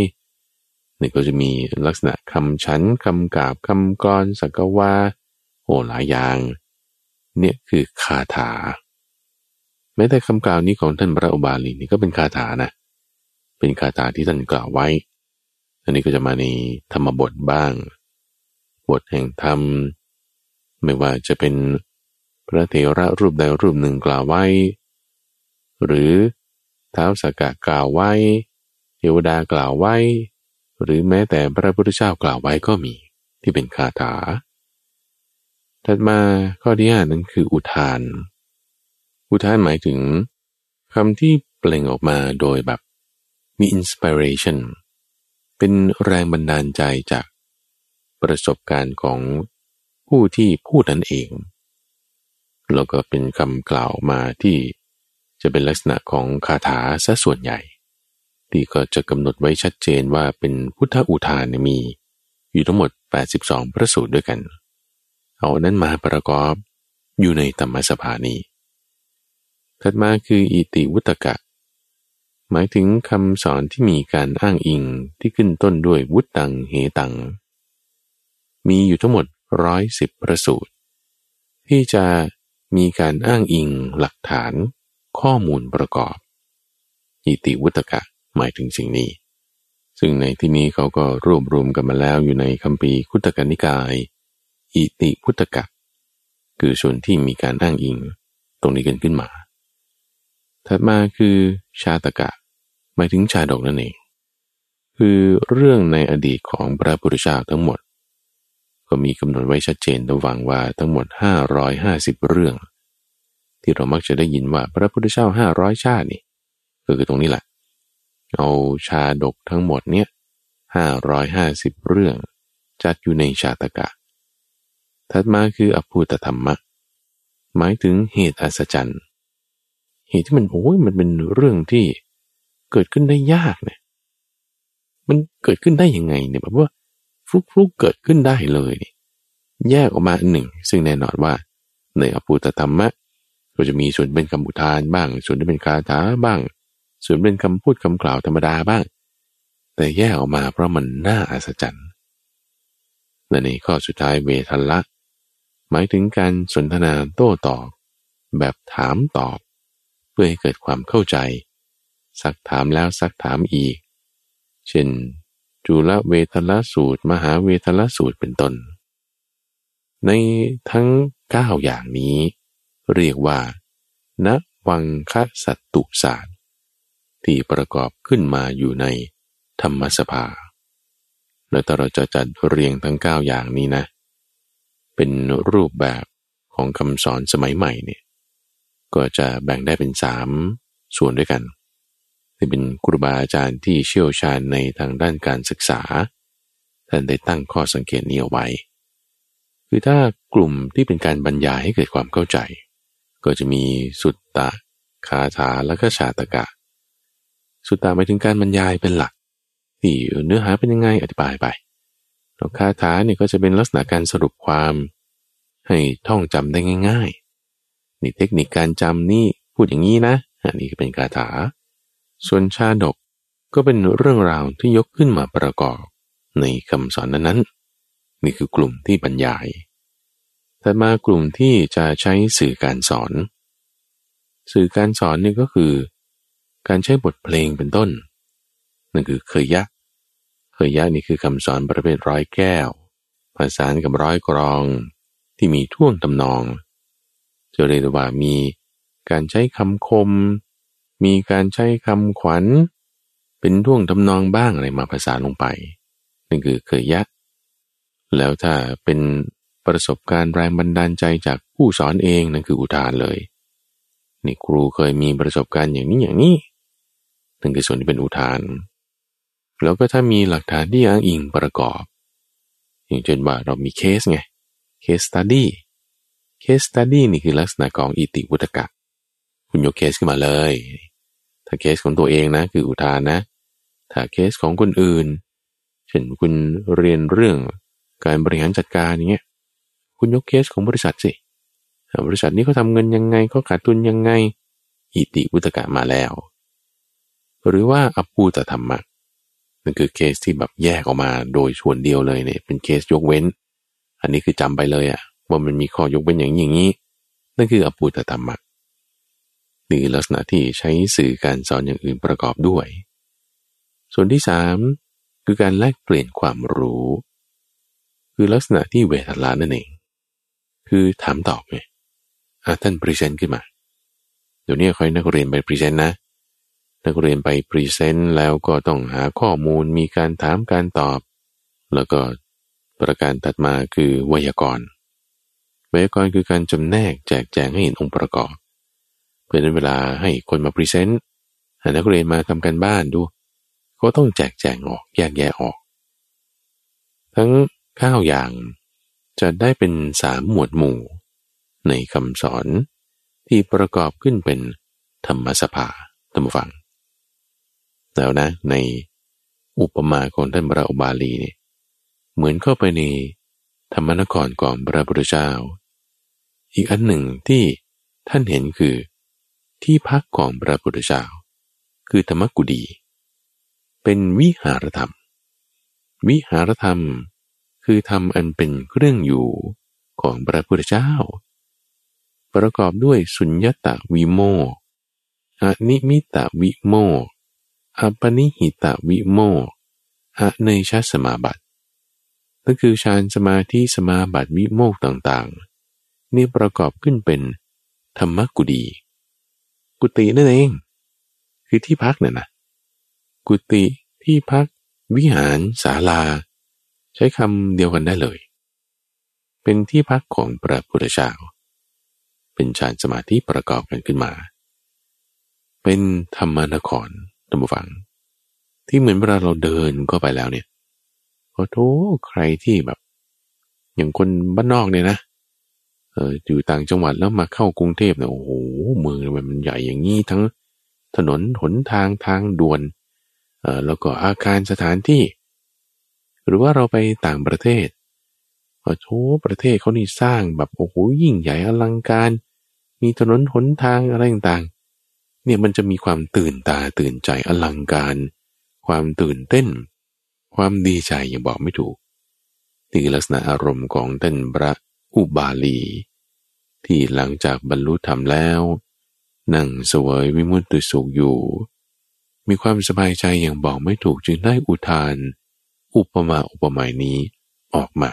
นี่ก็จะมีลักษณะคำฉันคำกาบคำกรสักวาโอ้หลายอย่าง เนี่ยคือคาถาแม้แต่คำกล่าวนี้ของท่านพระอุบาลีนี่ก็เป็นคาถานะ เป็นคาถาที่ท่านกล่าวไว้ อันนี้ก็จะมาในธรรมบทบ้าง บทแห่งธรรม ไม่ว่าจะเป็นพระเถระรูปใดรูปหนึ่งกล่าวไว้ หรือเท้าสกกะกล่าวไว้ เทวดากล่าวไว้ หรือแม้แต่พระพุทธเจ้ากล่าวไว้ก็มีที่เป็นคาถา ถัดมาข้อที่ห้านั้นคืออุทาน อุทานหมายถึงคำที่เปล่งออกมาโดยแบบมีอินสปิเรชันเป็นแรงบันดาลใจจาก ประสบการณ์ของผู้ที่พูดนั่นเอง แล้วก็เป็นคำกล่าวมาที่จะเป็นลักษณะของคาถาซะส่วนใหญ่ ที่ก็จะกำหนดไว้ชัดเจนว่าเป็นพุทธอุทานมีอยู่ทั้งหมด 82 พระสูตรด้วยกัน เอานั้นมาประกอบอยู่ในธรรมสภานี้ ถัดมาคืออิติวุตกะ หมายถึงคำสอนที่มีการอ้างอิงที่ขึ้นต้นด้วยวุตตังเหตัง มีอยู่ทั้งหมดร้อยสิบประสูตร ที่จะมีการอ้างอิงหลักฐานข้อมูลประกอบอิติวุตกะหมายถึงสิ่งนี้ ซึ่งในที่นี้เขาก็รวบรวมกันมาแล้วอยู่ในคำปีคุตกนิกายอิติพุตกะ คือส่วนที่มีการอ้างอิงตรงนี้กันขึ้นมา ถัดมาคือชาตกะ หมายถึงชาดกนั่นเอง คือเรื่องในอดีตของพระพุทธเจ้าทั้งหมด ก็มีกำหนดไว้ชัดเจนระหว่างว่าทั้งหมด 550 เรื่อง ที่เรามักจะได้ยินว่าพระพุทธเจ้า 500 ชาตินี่ก็คือตรงนี้แหละ เอาชาดกทั้งหมดเนี่ยห้าร้อยห้าสิบเรื่อง จัดอยู่ในชาตกะ ถัดมาคืออภูตธรรมะ หมายถึงเหตุอัศจรรย์ เหตุที่มันโอ้ยมันเป็นเรื่องที่เกิดขึ้นได้ยากเนี่ยมันเกิดขึ้นได้ยังไงเนี่ยแบบว่า ฟลุกฟลุกเกิดขึ้นได้เลย แยกออกมาหนึ่ง ซึ่งแน่นอนว่าในอภูตธรรมะก็จะมีส่วนเป็นคำอุทานบ้าง ส่วนที่เป็นคาถาบ้าง ส่วนเป็นคำพูดคำกล่าวธรรมดาบ้าง แต่แยกออกมาเพราะมันน่าอัศจรรย์และในข้อสุดท้ายเวทัละ หมายถึงการสนทนาโต้ตอบ แบบถามตอบ เพื่อให้เกิดความเข้าใจ ซักถามแล้วซักถามอีก เช่น จุลเวทละสูตร มหาเวทละสูตรเป็นต้น ในทั้งเก้าอย่างนี้ เรียกว่าณวังคสัตตุศาสตร์ ที่ประกอบขึ้นมาอยู่ในธรรมสภา แล้วถ้าเราจะจัดเรียงทั้งเก้าอย่างนี้นะ เป็นรูปแบบของคำสอนสมัยใหม่เนี่ย ก็จะแบ่งได้เป็นสามส่วนด้วยกัน ที่เป็นครูบาอาจารย์ที่เชี่ยวชาญในทางด้านการศึกษา ท่านได้ตั้งข้อสังเกตนี้เอาไว้ คือถ้ากลุ่มที่เป็นการบรรยายให้เกิดความเข้าใจ ก็จะมีสุตตะ คาถาและก็ชาตกะ สุตตาหมายถึงการบรรยายเป็นหลัก ที่เนื้อหาเป็นยังไงอธิบายไปแล้วคาถาเนี่ยก็จะเป็นลักษณะการสรุปความให้ท่องจำได้ง่าย ๆ นี่เทคนิคการจำนี่พูดอย่างนี้นะอันนี้เป็นคาถา ส่วนชาดกก็เป็นเรื่องราวที่ยกขึ้นมาประกอบในคำสอนนั้นๆ นี่คือกลุ่มที่บรรยายแต่มากลุ่มที่จะใช้สื่อการสอน สื่อการสอนนี่ก็คือ การใช้บทเพลงเป็นต้น นั่นคือเคยยะ เคยยะนี่คือคำสอนประเภทร้อยแก้วภาษานกับร้อยกรองที่มีท่วงตำนองจะเรียกว่ามีการใช้คำคม มีการใช้คำขวัญ เป็นท่วงทำนองบ้างอะไรมาภาษาลงไปนั่นคือเคยยะ แล้วถ้าเป็นประสบการณ์แรงบันดาลใจจากผู้สอนเองนั่นคืออุทานเลย นี่ครูเคยมีประสบการณ์อย่างนี้อย่างนี้นั่นคือส่วนที่เป็นอุทาน แล้วก็ถ้ามีหลักฐานที่อ้างอิงประกอบ อย่างเช่นว่าเรามีเคสไง case study case study นี่คือลักษณะของอิติวุตตกะ คุณยกเคสขึ้นมาเลย ถ้าเคสของตัวเองนะคืออุทานนะ ถ้าเคสของคนอื่น เช่นคุณเรียนเรื่องการบริหารจัดการอย่างเงี้ย คุณยกเคสของบริษัทสิ บริษัทนี้เขาทาเงินยังไงเขาขาดทุนยังไง อิติวุตกะมาแล้ว หรือว่าอภูตธรรมะนั่นคือเคสที่แบบแยกออกมาโดยส่วนเดียวเลยเนี่ยเป็นเคสยกเว้น อันนี้คือจำไปเลยอะว่ามันมีข้อยกเว้นอย่างอย่างนี้ นั่นคืออภูตธรรมะ นี่ลักษณะที่ใช้สื่อการสอนอย่างอื่นประกอบด้วย ส่วนที่สามคือการแลกเปลี่ยนความรู้ คือลักษณะที่เวทัลละนั่นเอง คือถามตอบไงอาท่าน present ขึ้นมา เดี๋ยวนี้คอยนักเรียนไป present นะ นักเรียนไป present แล้วก็ต้องหาข้อมูลมีการถามการตอบ แล้วก็ประการถัดมาคือไวยากรณ์ไวยากรณ์คือการจำแนกแจกแจงให้เห็นองค์ประกอบ เพื่อในเวลาให้คนมา present นักเรียนมาทำการบ้านดู ก็ต้องแจกแจงออกแยกแยะออก ทั้งข้าวอย่างจะได้เป็นสามหมวดหมู่ ในคำสอนที่ประกอบขึ้นเป็นธรรมสภาธรรมฟัง แล้วนะ ในอุปมาของท่านพระอุบาลีเนี่ยเหมือนเข้าไปในธรรมนครก่อนพระพุทธเจ้า อีกอันหนึ่งที่ท่านเห็นคือ ที่พักของพระพุทธเจ้าคือธรรมกุฎีเป็นวิหารธรรม วิหารธรรมคือธรรมอันเป็นเครื่องอยู่ของพระพุทธเจ้า ประกอบด้วยสุญญตวิโมกข์ อนิมิตตวิโมกข์ อัปปณิหิตวิโมกข์ อาเนญชสมาบัตินั่นคือฌานสมาธิสมาบัติวิโมกต่างๆ นี่ประกอบขึ้นเป็นธรรมกุดี กุฏินั่นเอง คือที่พักเนี่ยนะกุฏิที่พัก วิหารศาลา ใช้คำเดียวกันได้เลย เป็นที่พักของพระพุทธเจ้าเป็นฌานสมาธิประกอบกันขึ้นมา เป็นธรรมนครตัมบูฟัง ที่เหมือนเวลาเราเดินก็ไปแล้วเนี่ยโอ้โหใครที่แบบ อย่างคนบ้านนอกเนี่ยนะ เอออยู่ต่างจังหวัดแล้วมาเข้ากรุงเทพเนี่ยโอ้โหเมืองมันใหญ่อย่างนี้ทั้งถนนหนทางทางด่วนเออแล้วก็อาคารสถานที่ หรือว่าเราไปต่างประเทศโอ้โหประเทศเขานี่สร้างแบบโอ้โหยิ่งใหญ่อลังการ มีถนนหนทางอะไรต่างๆ เนี่ยมันจะมีความตื่นตาตื่นใจอลังการ ความตื่นเต้น ความดีใจอย่างบอกไม่ถูกนี่คือลักษณะอารมณ์ของท่านพระ อุบาลี ที่หลังจากบรรลุธรรมแล้ว นั่งสวยวิมุตติสุขอยู่ มีความสบายใจอย่างบอกไม่ถูกจึงได้อุทาน อุปมาอุปไมยนี้ออกมา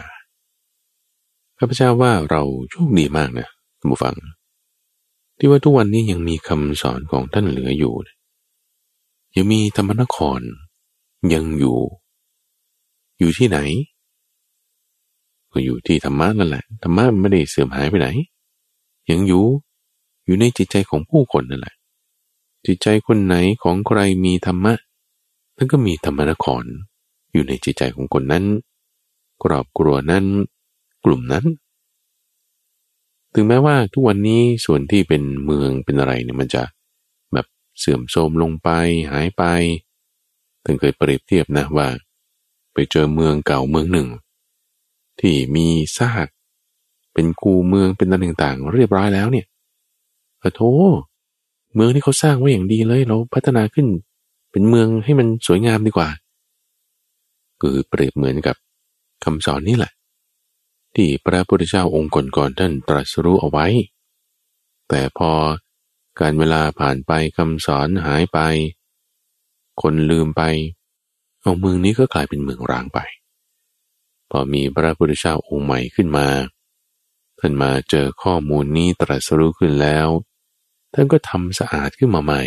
ข้าพเจ้าว่าเราโชคดีมากนะท่านผู้ฟัง ที่ว่าทุกวันนี้ยังมีคำสอนของท่านเหลืออยู่ ยังมีธรรมนครยังอยู่ อยู่ที่ไหน ก็อยู่ที่ธรรมะนั่นแหละธรรมะไม่ได้เสื่อมหายไปไหน ยังอยู่อยู่ในจิตใจของผู้คนนั่นแหละ จิตใจคนไหนของใครมีธรรมะนั่นก็มีธรรมนครอยู่ในจิตใจของคนนั้นกรอบกลัวนั้น กลุ่มนั้น ถึงแม้ว่าทุกวันนี้ส่วนที่เป็นเมืองเป็นอะไรเนี่ยมันจะแบบเสื่อมโทรมลงไปหายไปตึงเคยเปรียบเทียบนะว่า ไปเจอเมืองเก่าเมืองหนึ่ง ที่มีซากเป็นคูเมืองเป็นอะไรต่างๆเรียบร้อยแล้วเนี่ยโอ้โถเมืองที่เขาสร้างไว้อย่างดีเลยเราพัฒนาขึ้น เป็นเมืองให้มันสวยงามดีกว่า คือเปรียบเหมือนกับคำสอนนี่แหละ ที่พระพุทธเจ้าองค์ก่อนๆท่านตรัสรู้เอาไว้ แต่พอการเวลาผ่านไปคำสอนหายไป คนลืมไป เอาเมืองนี้ก็กลายเป็นเมืองร้างไป พอมีพระพุทธเจ้าองค์ใหม่ขึ้นมา ท่านมาเจอข้อมูลนี้ตรัสรู้ขึ้นแล้ว ท่านก็ทำสะอาดขึ้นมาใหม่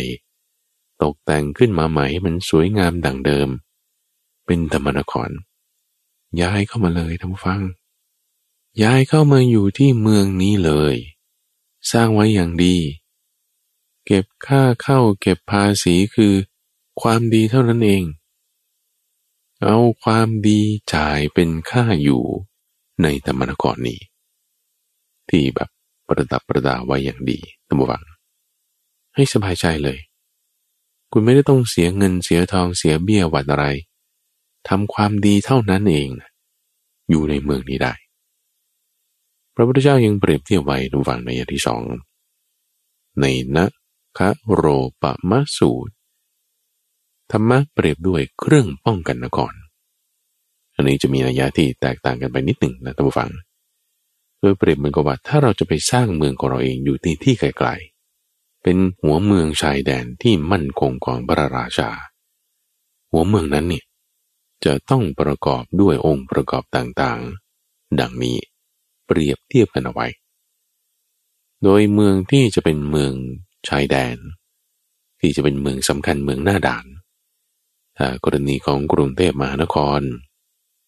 ตกแต่งขึ้นมาใหม่ให้มันสวยงามดังเดิม เป็นธรรมนคร ย้ายเข้ามาเลยท่านผู้ฟัง ย้ายเข้ามาอยู่ที่เมืองนี้เลย สร้างไว้อย่างดี เก็บค่าเข้าเก็บภาษีคือความดีเท่านั้นเอง เอาความดีจ่ายเป็นค่าอยู่ในธรรมนครนี้ ที่แบบประดับประดาไว้อย่างดีท่านผู้ฟัง ให้สบายใจเลย คุณไม่ได้ต้องเสียเงินเสียทองเสียเบี้ยวัดอะไรทำความดีเท่านั้นเองอยู่ในเมืองนี้ได้ พระพุทธเจ้ายังเปรียบเทียบไว้ทุกฝังในย่างที่สอง ในนะคะโรปะมะสูตร ธรรมะเปรียบด้วยเครื่องป้องกันนครอันนี้จะมีนัยยะที่แตกต่างกันไปนิดหนึ่งนะท่านผู้ฟังโดยเปรียบเหมือนกับว่าถ้าเราจะไปสร้างเมืองของเราเองอยู่ที่ที่ไกลๆ เป็นหัวเมืองชายแดนที่มั่นคงของพระราชา หัวเมืองนั้นเนี่ยจะต้องประกอบด้วยองค์ประกอบต่างๆ ดังนี้เปรียบเทียบกันเอาไว้ โดยเมืองที่จะเป็นเมืองชายแดน ที่จะเป็นเมืองสำคัญเมืองหน้าด่าน ถ้ากรณีของกรุงเทพมหานคร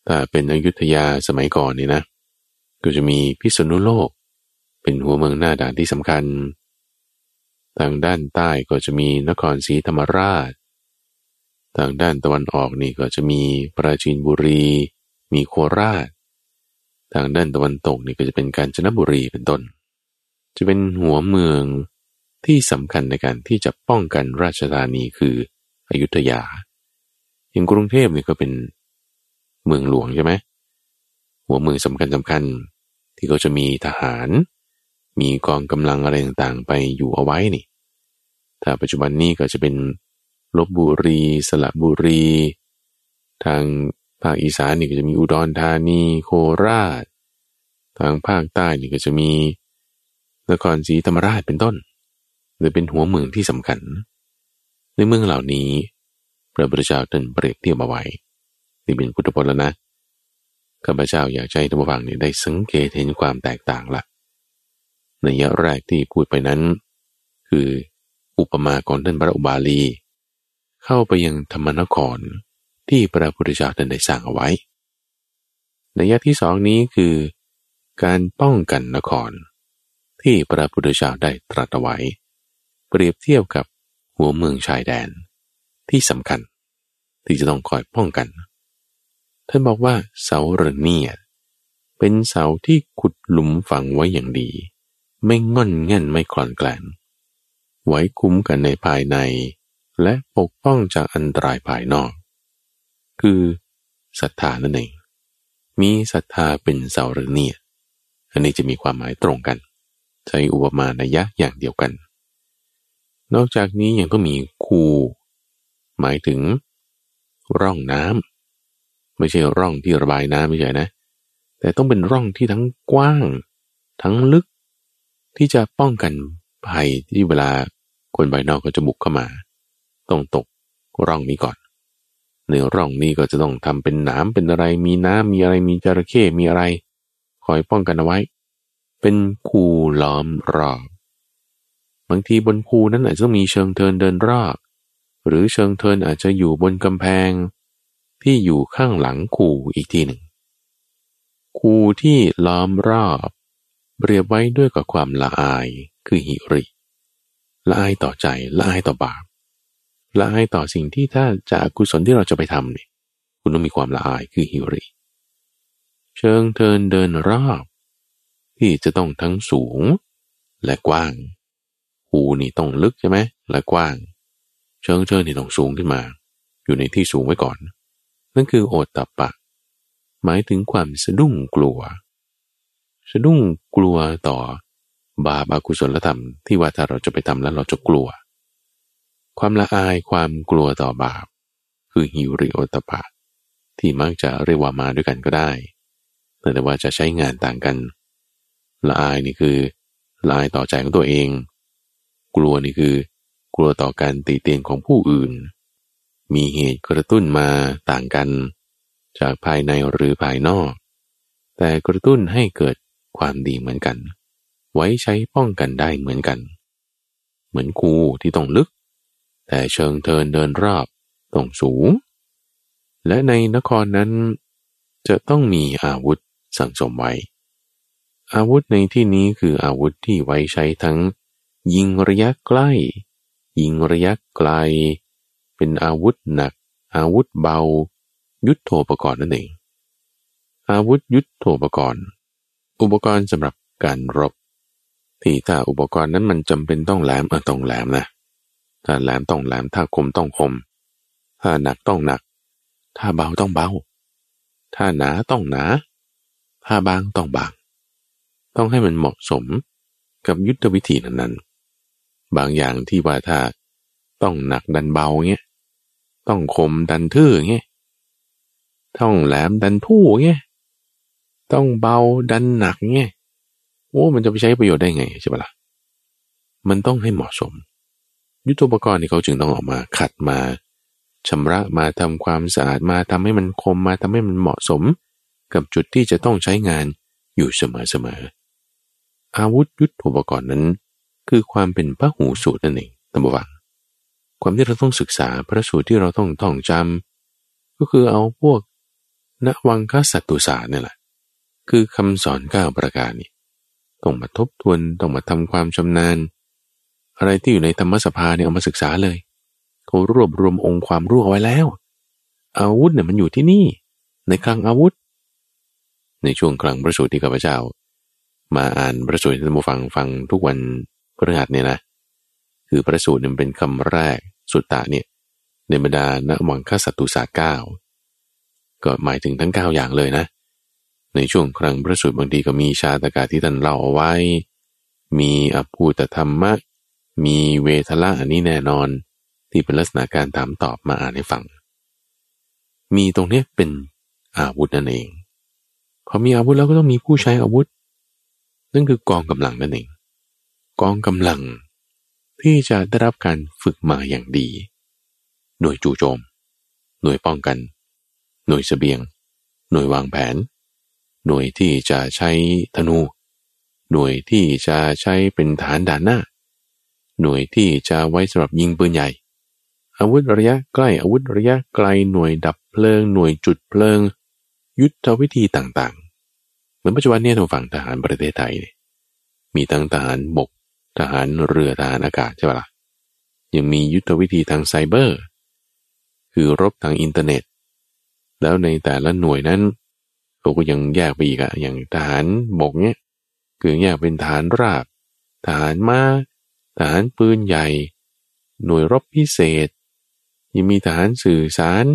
ถ้าเป็นอยุธยาสมัยก่อนนี่นะ ก็จะมีพิษณุโลก เป็นหัวเมืองหน้าด่านที่สำคัญ ทางด้านใต้ก็จะมีนครศรีธรรมราช ทางด้านตะวันออกนี่ก็จะมีปราจีนบุรี มีโคราช ทางด้านตะวันตกนี่ก็จะเป็นกาญจนบุรีเป็นต้น จะเป็นหัวเมืองที่สำคัญในการที่จะป้องกันราชธานีคืออยุธยา อย่างกรุงเทพเนี่ยก็เป็นเมืองหลวงใช่ไหมหัวเมืองสำคัญสำคัญที่เขาจะมีทหาร มีกองกำลังอะไรต่างๆ ไปอยู่เอาไว้นี่ ถ้าปัจจุบันนี้ก็จะเป็นลบบุรี สระบุรี ทางภาคอีสานนี่ก็จะมีอุดรธานี โคราช ทางภาคใต้นี่ก็จะมีนครศรีธรรมราชเป็นต้น โดยเป็นหัวเมืองที่สำคัญ ในเมืองเหล่านี้ พระพุทธเจ้าท่านเปรียบเทียบเอาไว้ที่เป็นพุทธพจน์แล้วนะข้าพเจ้าอยากให้ท่านผู้ฟังนี่ได้สังเกตเห็นความแตกต่างละในยะแรกที่พูดไปนั้น คืออุปมาของท่านพระอุบาลี เข้าไปยังธรรมนครที่พระพุทธเจ้าท่านได้สร้างเอาไว้ในยะที่สองนี้คือ การป้องกันนคร ที่พระพุทธเจ้าได้ตรัสไว้ เปรียบเทียบกับหัวเมืองชายแดน ที่สำคัญ ที่จะต้องคอยป้องกัน ท่านบอกว่าเสาระเนียเป็นเสาที่ขุดหลุมฝังไว้อย่างดี ไม่ง่อนเง่นไม่คลอนแกลน ไว้คุ้มกันในภายใน และปกป้องจากอันตรายภายนอก คือศรัทธานั่นเอง มีศรัทธาเป็นเสารเนียอันนี้จะมีความหมายตรงกัน ใช้อุปมาในยะอย่างเดียวกัน นอกจากนี้ยังก็มีคู หมายถึง ร่องน้ำไม่ใช่ร่องที่ระบายน้ำไม่ใช่นะ แต่ต้องเป็นร่องที่ทั้งกว้าง ทั้งลึก ที่จะป้องกันภัยที่เวลาคนภายนอกก็จะบุกเข้ามา ต้องตกร่องนี้ก่อนในร่องนี้ก็จะต้องทำเป็นน้ำเป็นอะไร มีน้ำมีอะไรมีจระเข้มีอะไร คอยป้องกันเอาไว้ เป็นคูล้อมรอบบางทีบนคูนั้นอาจจะต้องมีเชิงเทินเดินรอบ หรือเชิงเทินอาจจะอยู่บนกำแพง ที่อยู่ข้างหลังคูอีกทีหนึ่ง คูที่ล้อมรอบ เปรียบไว้ด้วยกับความละอายคือหิริ ละอายต่อใจละอายต่อบาปละอายต่อสิ่งที่ถ้าจะกุศลที่เราจะไปทำเนี่ยคุณต้องมีความละอายคือหิริเชิงเทินเดินรอบ ที่จะต้องทั้งสูงและกว้างคูนี่ต้องลึกใช่ไหมและกว้าง เชิงเชิงที่ต้องสูงขึ้นมา อยู่ในที่สูงไว้ก่อน นั่นคือโอตตะปะ หมายถึงความสะดุ้งกลัว สะดุ้งกลัวต่อบาปอากุศลธรรมที่ว่าถ้าเราจะไปทำแล้วเราจะกลัว ความละอายความกลัวต่อบาป คือหิวริโอตปะ ที่มักจะเรียกว่ามาด้วยกันก็ได้ แต่ว่าจะใช้งานต่างกัน ละอายนี่คือละอายต่อใจของตัวเอง กลัวนี่คือ กลัวต่อการตีเตียนของผู้อื่น มีเหตุกระตุ้นมาต่างกัน จากภายในหรือภายนอก แต่กระตุ้นให้เกิดความดีเหมือนกัน ไว้ใช้ป้องกันได้เหมือนกัน เหมือนคูที่ต้องลึก แต่เชิงเทินเดินรอบต้องสูง และในนครนั้นจะต้องมีอาวุธสั่งสมไว้ อาวุธในที่นี้คืออาวุธที่ไว้ใช้ทั้งยิงระยะใกล้ ยิงระยะไกล เป็นอาวุธหนัก อาวุธเบา ยุทธโธปกรณ์นั่นเอง อาวุธยุทธโธปกรณ์ อุปกรณ์สำหรับการรบ ที่ถ้าอุปกรณ์นั้นมันจำเป็นต้องแหลมเออต้องแหลมนะ ถ้าแหลมต้องแหลม ถ้าคมต้องคม ถ้าหนักต้องหนัก ถ้าเบาต้องเบา ถ้าหนาต้องหนา ถ้าบางต้องบาง ต้องให้มันเหมาะสมกับยุทธวิธีนั้นๆ บางอย่างที่ว่าถ้าต้องหนักดันเบาเงี้ย ต้องคมดันทื่อเงี้ย ต้องแหลมดันทู่เงี้ย ต้องเบาดันหนักเงี้ย โอ้มันจะไปใช้ประโยชน์ได้ไงใช่ปะละ่ะ มันต้องให้เหมาะสม ยุทธปกรณ์นี่เขาจึงต้องออกมาขัดมาชำระมาทำความสะอาดมาทำให้มันคมมาทำให้มันเหมาะสม กับจุดที่จะต้องใช้งานอยู่เสมอๆอาวุธยุทธปกรณ์นั้น คือความเป็นพระหูสูตรนั่นเองตั้งบวังความที่เราต้องศึกษาพระสูตรที่เราต้องท่องจำก็คือเอาพวกนวังคสัตตุศาสตร์นี่แหละ คือคำสอนก้าประการนี่ต้องมาทบทวนต้องมาทำความชำนาญ อะไรที่อยู่ในธรรมสภาเนี่ยเอามาศึกษาเลยเขารวบรวมองค์ความรู้เอาไว้แล้ว อาวุธเนี่ยมันอยู่ที่นี่ ในคลังอาวุธ ในช่วงคลังพระสูตรที่ข้าพเจ้า มาอ่านพระสูตรที่ท่านฟังฟังทุกวัน พฤหัสเนี่ยนะ คือพระสูตรนี่เป็นคำแรกสุตตะเนี่ยในบรรดาณวังคสัตตุสาเก้าก็หมายถึงทั้งเก้าอย่างเลยนะ ในช่วงครั้งพระสูตรบางทีก็มีชาตกาที่ท่านเล่าเอาไว้ มีอภูตธรรมะ มีเวทละอันนี้แน่นอน ที่เป็นลักษณะการถามตอบมาอ่านให้ฟัง มีตรงนี้เป็นอาวุธนั่นเองพอมีอาวุธแล้วก็ต้องมีผู้ใช้อาวุธ นั่นคือกองกำลังนั่นเอง กองกำลัง ที่จะได้รับการฝึกมาอย่างดี หน่วยจู่โจม หน่วยป้องกัน หน่วยสเสบียง หน่วยวางแผน หน่วยที่จะใช้ธนู หน่วยที่จะใช้เป็นฐานด่านหน้า หน่วยที่จะไว้สำหรับยิงปืนใหญ่ อาวุธระยะใกล้อาวุธระยะไกลหน่วยดับเพลิง หน่วยจุดเพลิง ยุทธวิธีต่างๆ เหมือนปัจจุบันนี้ทางฝั่งทหารประเทศไทยเนี่ยมีทั้งทหารบก ทหารเรือทหารอากาศใช่ปะละ่ะยังมียุทธวิธีทางไซเบอร์ คือรบทางอินเทอร์เน็ต แล้วในแต่ละหน่วยนั้นเขาก็ยังแยกไปอีกอะอย่างทหารบกเนี่ยคือแยกเป็นฐานราบทหารมา้าทหารปืนใหญ่ หน่วยรบพิเศษ ยังมีทหารสื่อสาร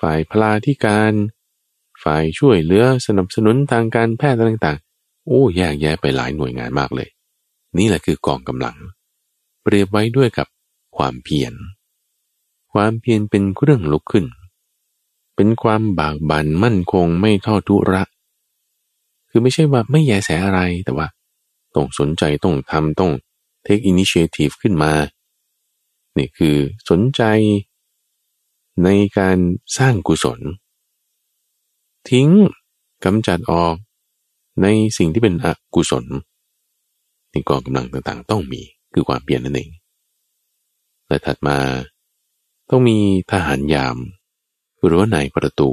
ฝ่ายพลาธิการ ฝ่ายช่วยเหลือสนับสนุนทางการแพทย์ต่างๆ โอ้แยกแยะไปหลายหน่วยงานมากเลย นี่แหละคือกองกำลัง เปรียบไว้ด้วยกับความเพียร ความเพียรเป็นเครื่องลุกขึ้น เป็นความบากบั่นมั่นคงไม่ทอดทุระ คือไม่ใช่ว่าไม่แยแสอะไรแต่ว่าต้องสนใจต้องทำต้อง take initiative ขึ้นมา นี่คือสนใจในการสร้างกุศล ทิ้งกำจัดออกในสิ่งที่เป็นอกุศล นี่กองกำลังต่างๆ ต้องมีคือความเปลี่ยนนั่นเองและถัดมา ต้องมีทหารยาม หรือว่านายประตู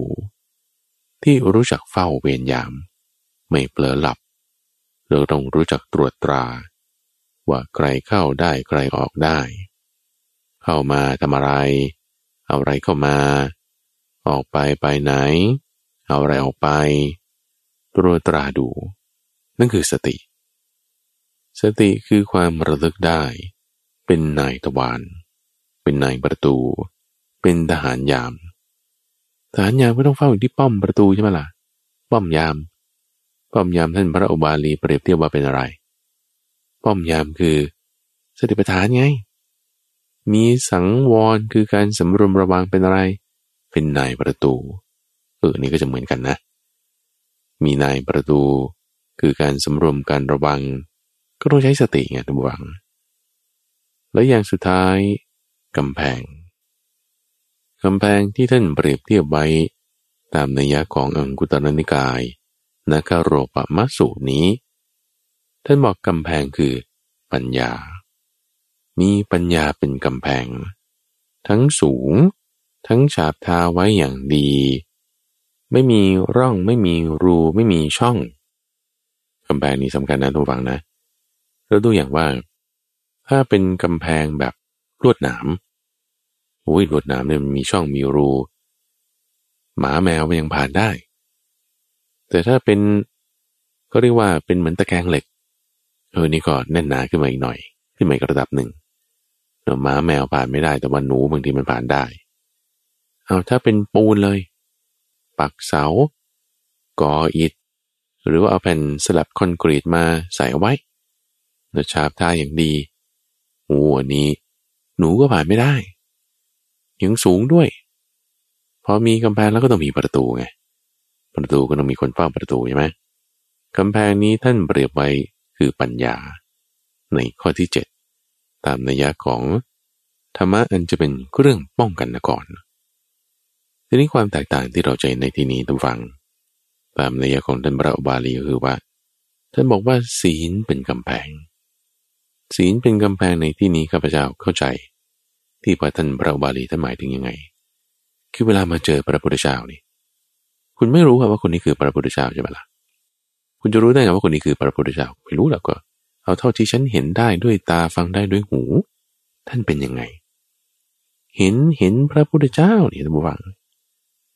ที่รู้จักเฝ้าเวรยาม ไม่เปลอหลับเราต้องรู้จักตรวจตรา ว่าใครเข้าได้ใครออกได้ เข้ามาทำอะไร เอาอะไรเข้ามา ออกไปไปไหน เอาอะไรออกไป ตรวจตราดู นั่นคือสติ สติคือความระลึกได้ เป็นนายตะวัน เป็นนายประตู เป็นทหารยาม ทหารยามก็ต้องเฝ้าอยู่ที่ป้อมประตูใช่ไหมล่ะ ป้อมยาม ป้อมยามท่านพระอุบาลีเปรียบเทียบว่าเป็นอะไร ป้อมยามคือสติปัฏฐานไง มีสังวรคือการสำรวมระวังเป็นอะไร เป็นนายประตู เออ นี่ก็จะเหมือนกันนะ มีนายประตูคือการสำรวมการระวัง ก็ต้องใช้สติไงทุกวัง และอย่างสุดท้ายกำแพงกำแพงที่ท่านเปรียบเทียบไว้ตามนัยยะของอังกุตรนิกายนาคาโรปมัสูตรนี้ ท่านบอกกำแพงคือปัญญา มีปัญญาเป็นกำแพง ทั้งสูง ทั้งฉาบทาไว้อย่างดี ไม่มีร่องไม่มีรูไม่มีช่องกำแพงนี้สำคัญนะทุกฝังนะ เราดูอย่างว่า ถ้าเป็นกำแพงแบบลวดหนามโอ้ยลวดหนามเนี่ยมันมีช่องมีรู หมาแมวมันยังผ่านได้ แต่ถ้าเป็นก็เรียกว่าเป็นเหมือนตะแกรงเหล็กเออนี่ก็แน่นหนาขึ้นมาอีกหน่อย ขึ้นมาอีกระดับหนึ่งหมาแมวผ่านไม่ได้ แต่ว่าหนูบางทีมันผ่านได้ เอาถ้าเป็นปูนเลย ปักเสาก่ออิฐหรือว่าเอาแผ่นสลับคอนกรีตมาใส่ไว้ แล้วฉาบทาอย่างดีโอ้อันนี้ หนูก็ผ่านไม่ได้ยังสูงด้วย พอมีกำแพงแล้วก็ต้องมีประตูไง ประตูก็ต้องมีคนเฝ้าประตูใช่ไหมกำแพงนี้ท่านเปรียบไว้คือปัญญา ในข้อที่ 7 ตามนัยยะของธรรมะอันจะเป็นเรื่องป้องกันก่อน ทีนี้ความแตกต่างที่เราใจในที่นี้ทุกฟัง ตามนัยยะของท่านพระอบาลีก็คือว่า ท่านบอกว่าศีลเป็นกำแพง ศีลเป็นกำแพงในที่นี้ข้าพเจ้าเข้าใจ ที่พระท่านพระอบาลีท่านหมายถึงยังไง คือเวลามาเจอพระพุทธเจ้านี่ คุณไม่รู้ว่าคนนี้คือพระพุทธเจ้าใช่ไหมละ่ะ คุณจะรู้ได้ไงว่าคนนี้คือพระพุทธเจ้าไม่รู้หรอกก็ เอาเท่าที่ฉันเห็นได้ด้วยตาฟังได้ด้วยหู ท่านเป็นยังไง เห็นเห็นพระพุทธเจ้าเนี่ยท่านผู้ฟัง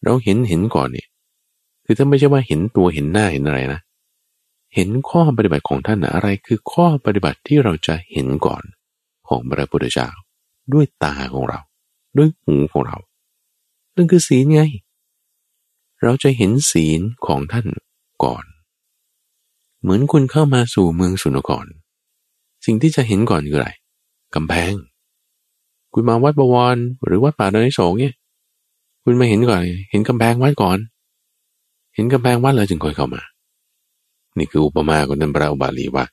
เราเห็นเห็นก่อนเนี่ยคือถ้าไม่ใช่ว่าเห็นตัวเห็นหน้าเห็นอะไรนะ เห็นข้อปฏิบัติของท่านอะไรคือข้อปฏิบัติที่เราจะเห็นก่อนของพระพุทธเจ้าด้วยตาของเรา ด้วยหูของเรานั่นคือศีลไง เราจะเห็นศีลของท่านก่อน เหมือนคุณเข้ามาสู่เมืองสุนทรสิ่งที่จะเห็นก่อนคืออะไรกำแพง คุณมาวัดบวรหรือวัดป่าดอยโศกเนี่ยคุณมาเห็นก่อน เห็นกำแพงวัดก่อน เห็นกำแพงวัดเลยจึงค่อยเข้ามา นี่คืออุปมาของท่านพระอุบาลีว่า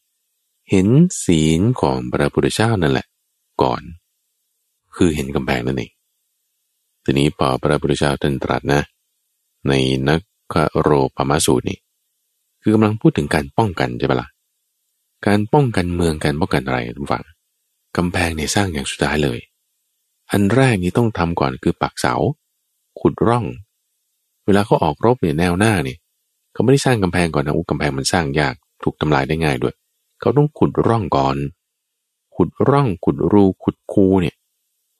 เห็นศีลของพระพุทธเจ้านั่นแหละ ก่อน คือเห็นกำแพงนั่นเองทีนี้พอพระพุทธเจ้าท่านตรัสนะ ในนักโรปมาสูตรนี่คือกำลังพูดถึงการป้องกันใช่ปะละ่ะการป้องกันเมืองการป้องกันอะไรทุกฝั่งกำแพงเนี่ยสร้างอย่างสุดท้ายเลย อันแรกนี้ต้องทำก่อนคือปักเสา ขุดร่อง เวลาเขาออกรบเนี่ยแนวหน้าเนี่ย เขาไม่ได้สร้างกำแพงก่อนนะอุกำแพงมันสร้างยากถูกทำลายได้ง่ายด้วย เขาต้องขุดร่องก่อน ขุดร่องขุดรูขุดคูเนี่ย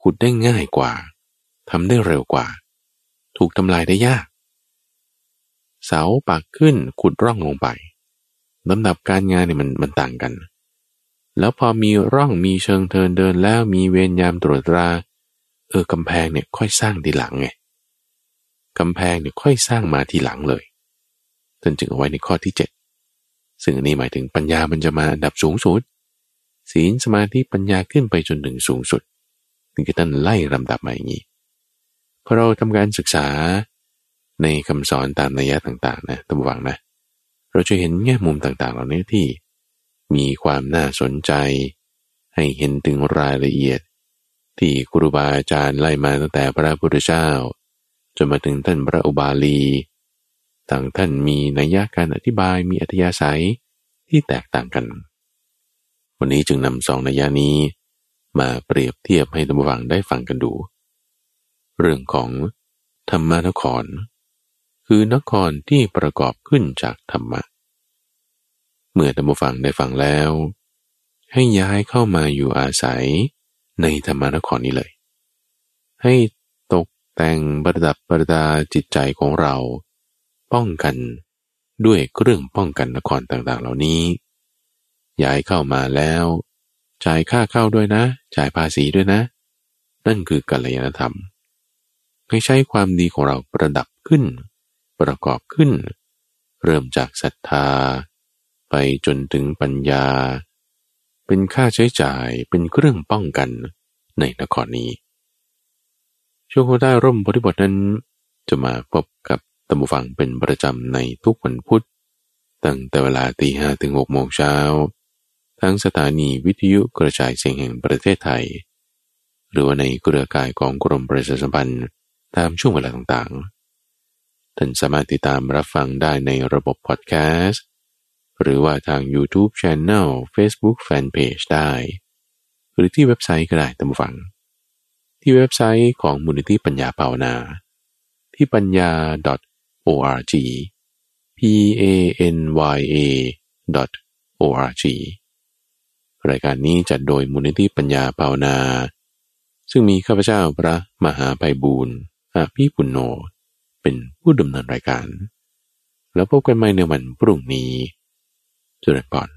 ขุดได้ง่ายกว่าทำได้เร็วกว่า ถูกทำลายได้ยาก เสาปักขึ้นขุดร่องลงไปลำดับการงานเนี่ยมันมันต่างกัน แล้วพอมีร่องมีเชิงเทินเดินแล้วมีเวรยามตรวจตราเออกำแพงเนี่ยค่อยสร้างทีหลังไงกำแพงเนี่ยค่อยสร้างมาทีหลังเลย จนจึงเอาไว้ในข้อที่ 7 ซึ่งอันนี้หมายถึงปัญญามันจะมาอันดับสูงสุด ศีลสมาธิปัญญาขึ้นไปจนถึงสูงสุดถึงจะท่านไล่ลำดับมาอย่างนี้พอเราทำการศึกษาในคำสอนตามนัยยะต่างๆนะตำวังนะ เราจะเห็นแง่มุมต่างๆ เหล่านี้ที่ มีความน่าสนใจ ให้เห็นถึงรายละเอียด ที่ครูบาอาจารย์ไล่มาตั้งแต่พระพุทธเจ้าจนมาถึงท่านพระอุบาลี ต่างท่านมีนัยยะการอธิบายมีอัธยาศัยที่แตกต่างกัน วันนี้จึงนำสองนัยยะนี้ มาเปรียบเทียบให้ตำวังได้ฟังกันดู เรื่องของธรรมนคร คือนครที่ประกอบขึ้นจากธรรมะ เมื่อธรรมฟังได้ฟังแล้ว ให้ย้ายเข้ามาอยู่อาศัยในธรรมนครนี้เลย ให้ตกแต่งประดับประดาจิตใจของเรา ป้องกันด้วยเครื่องป้องกันนครต่างๆ เหล่านี้ย้ายเข้ามาแล้ว จ่ายค่าเข้าด้วยนะ จ่ายภาษีด้วยนะ นั่นคือกัลยาณธรรมให้ใช้ความดีของเราประดับขึ้น ประกอบขึ้น เริ่มจากศรัทธา ไปจนถึงปัญญา เป็นค่าใช้จ่ายเป็นเครื่องป้องกันในนครนี้ช่วงโคได้ร่มบริบทนั้นจะมาพบกับ ตัมบูฟังเป็นประจำในทุกวันพุธ ตั้งแต่เวลาตีห้ถึงหกโมงเช้า ทั้งสถานีวิทยุกระจายเสียงแห่งประเทศไทย หรือว่าในเครือข่ายของกรมประชาสัมพันธ์ตามช่วงเวลาต่างๆ ท่านสามารถติดตามรับฟังได้ในระบบพอดแคสต์ หรือว่าทาง YouTube Channel Facebook Fanpage ได้ หรือที่เว็บไซต์ก็ได้ตามฟัง ที่ที่เว็บไซต์ของมูลนิธิปัญญาภาวนา ที่ปัญญา .org p a n y a org รายการนี้จัดโดยมูลนิธิปัญญาภาวนา ซึ่งมีข้าพเจ้าพระมหาไพบูรณ์อาภีปุณโญเป็นผู้ดำเนินรายการ แล้วพบกันใหม่ในวันพรุ่งนี้จุดก่อน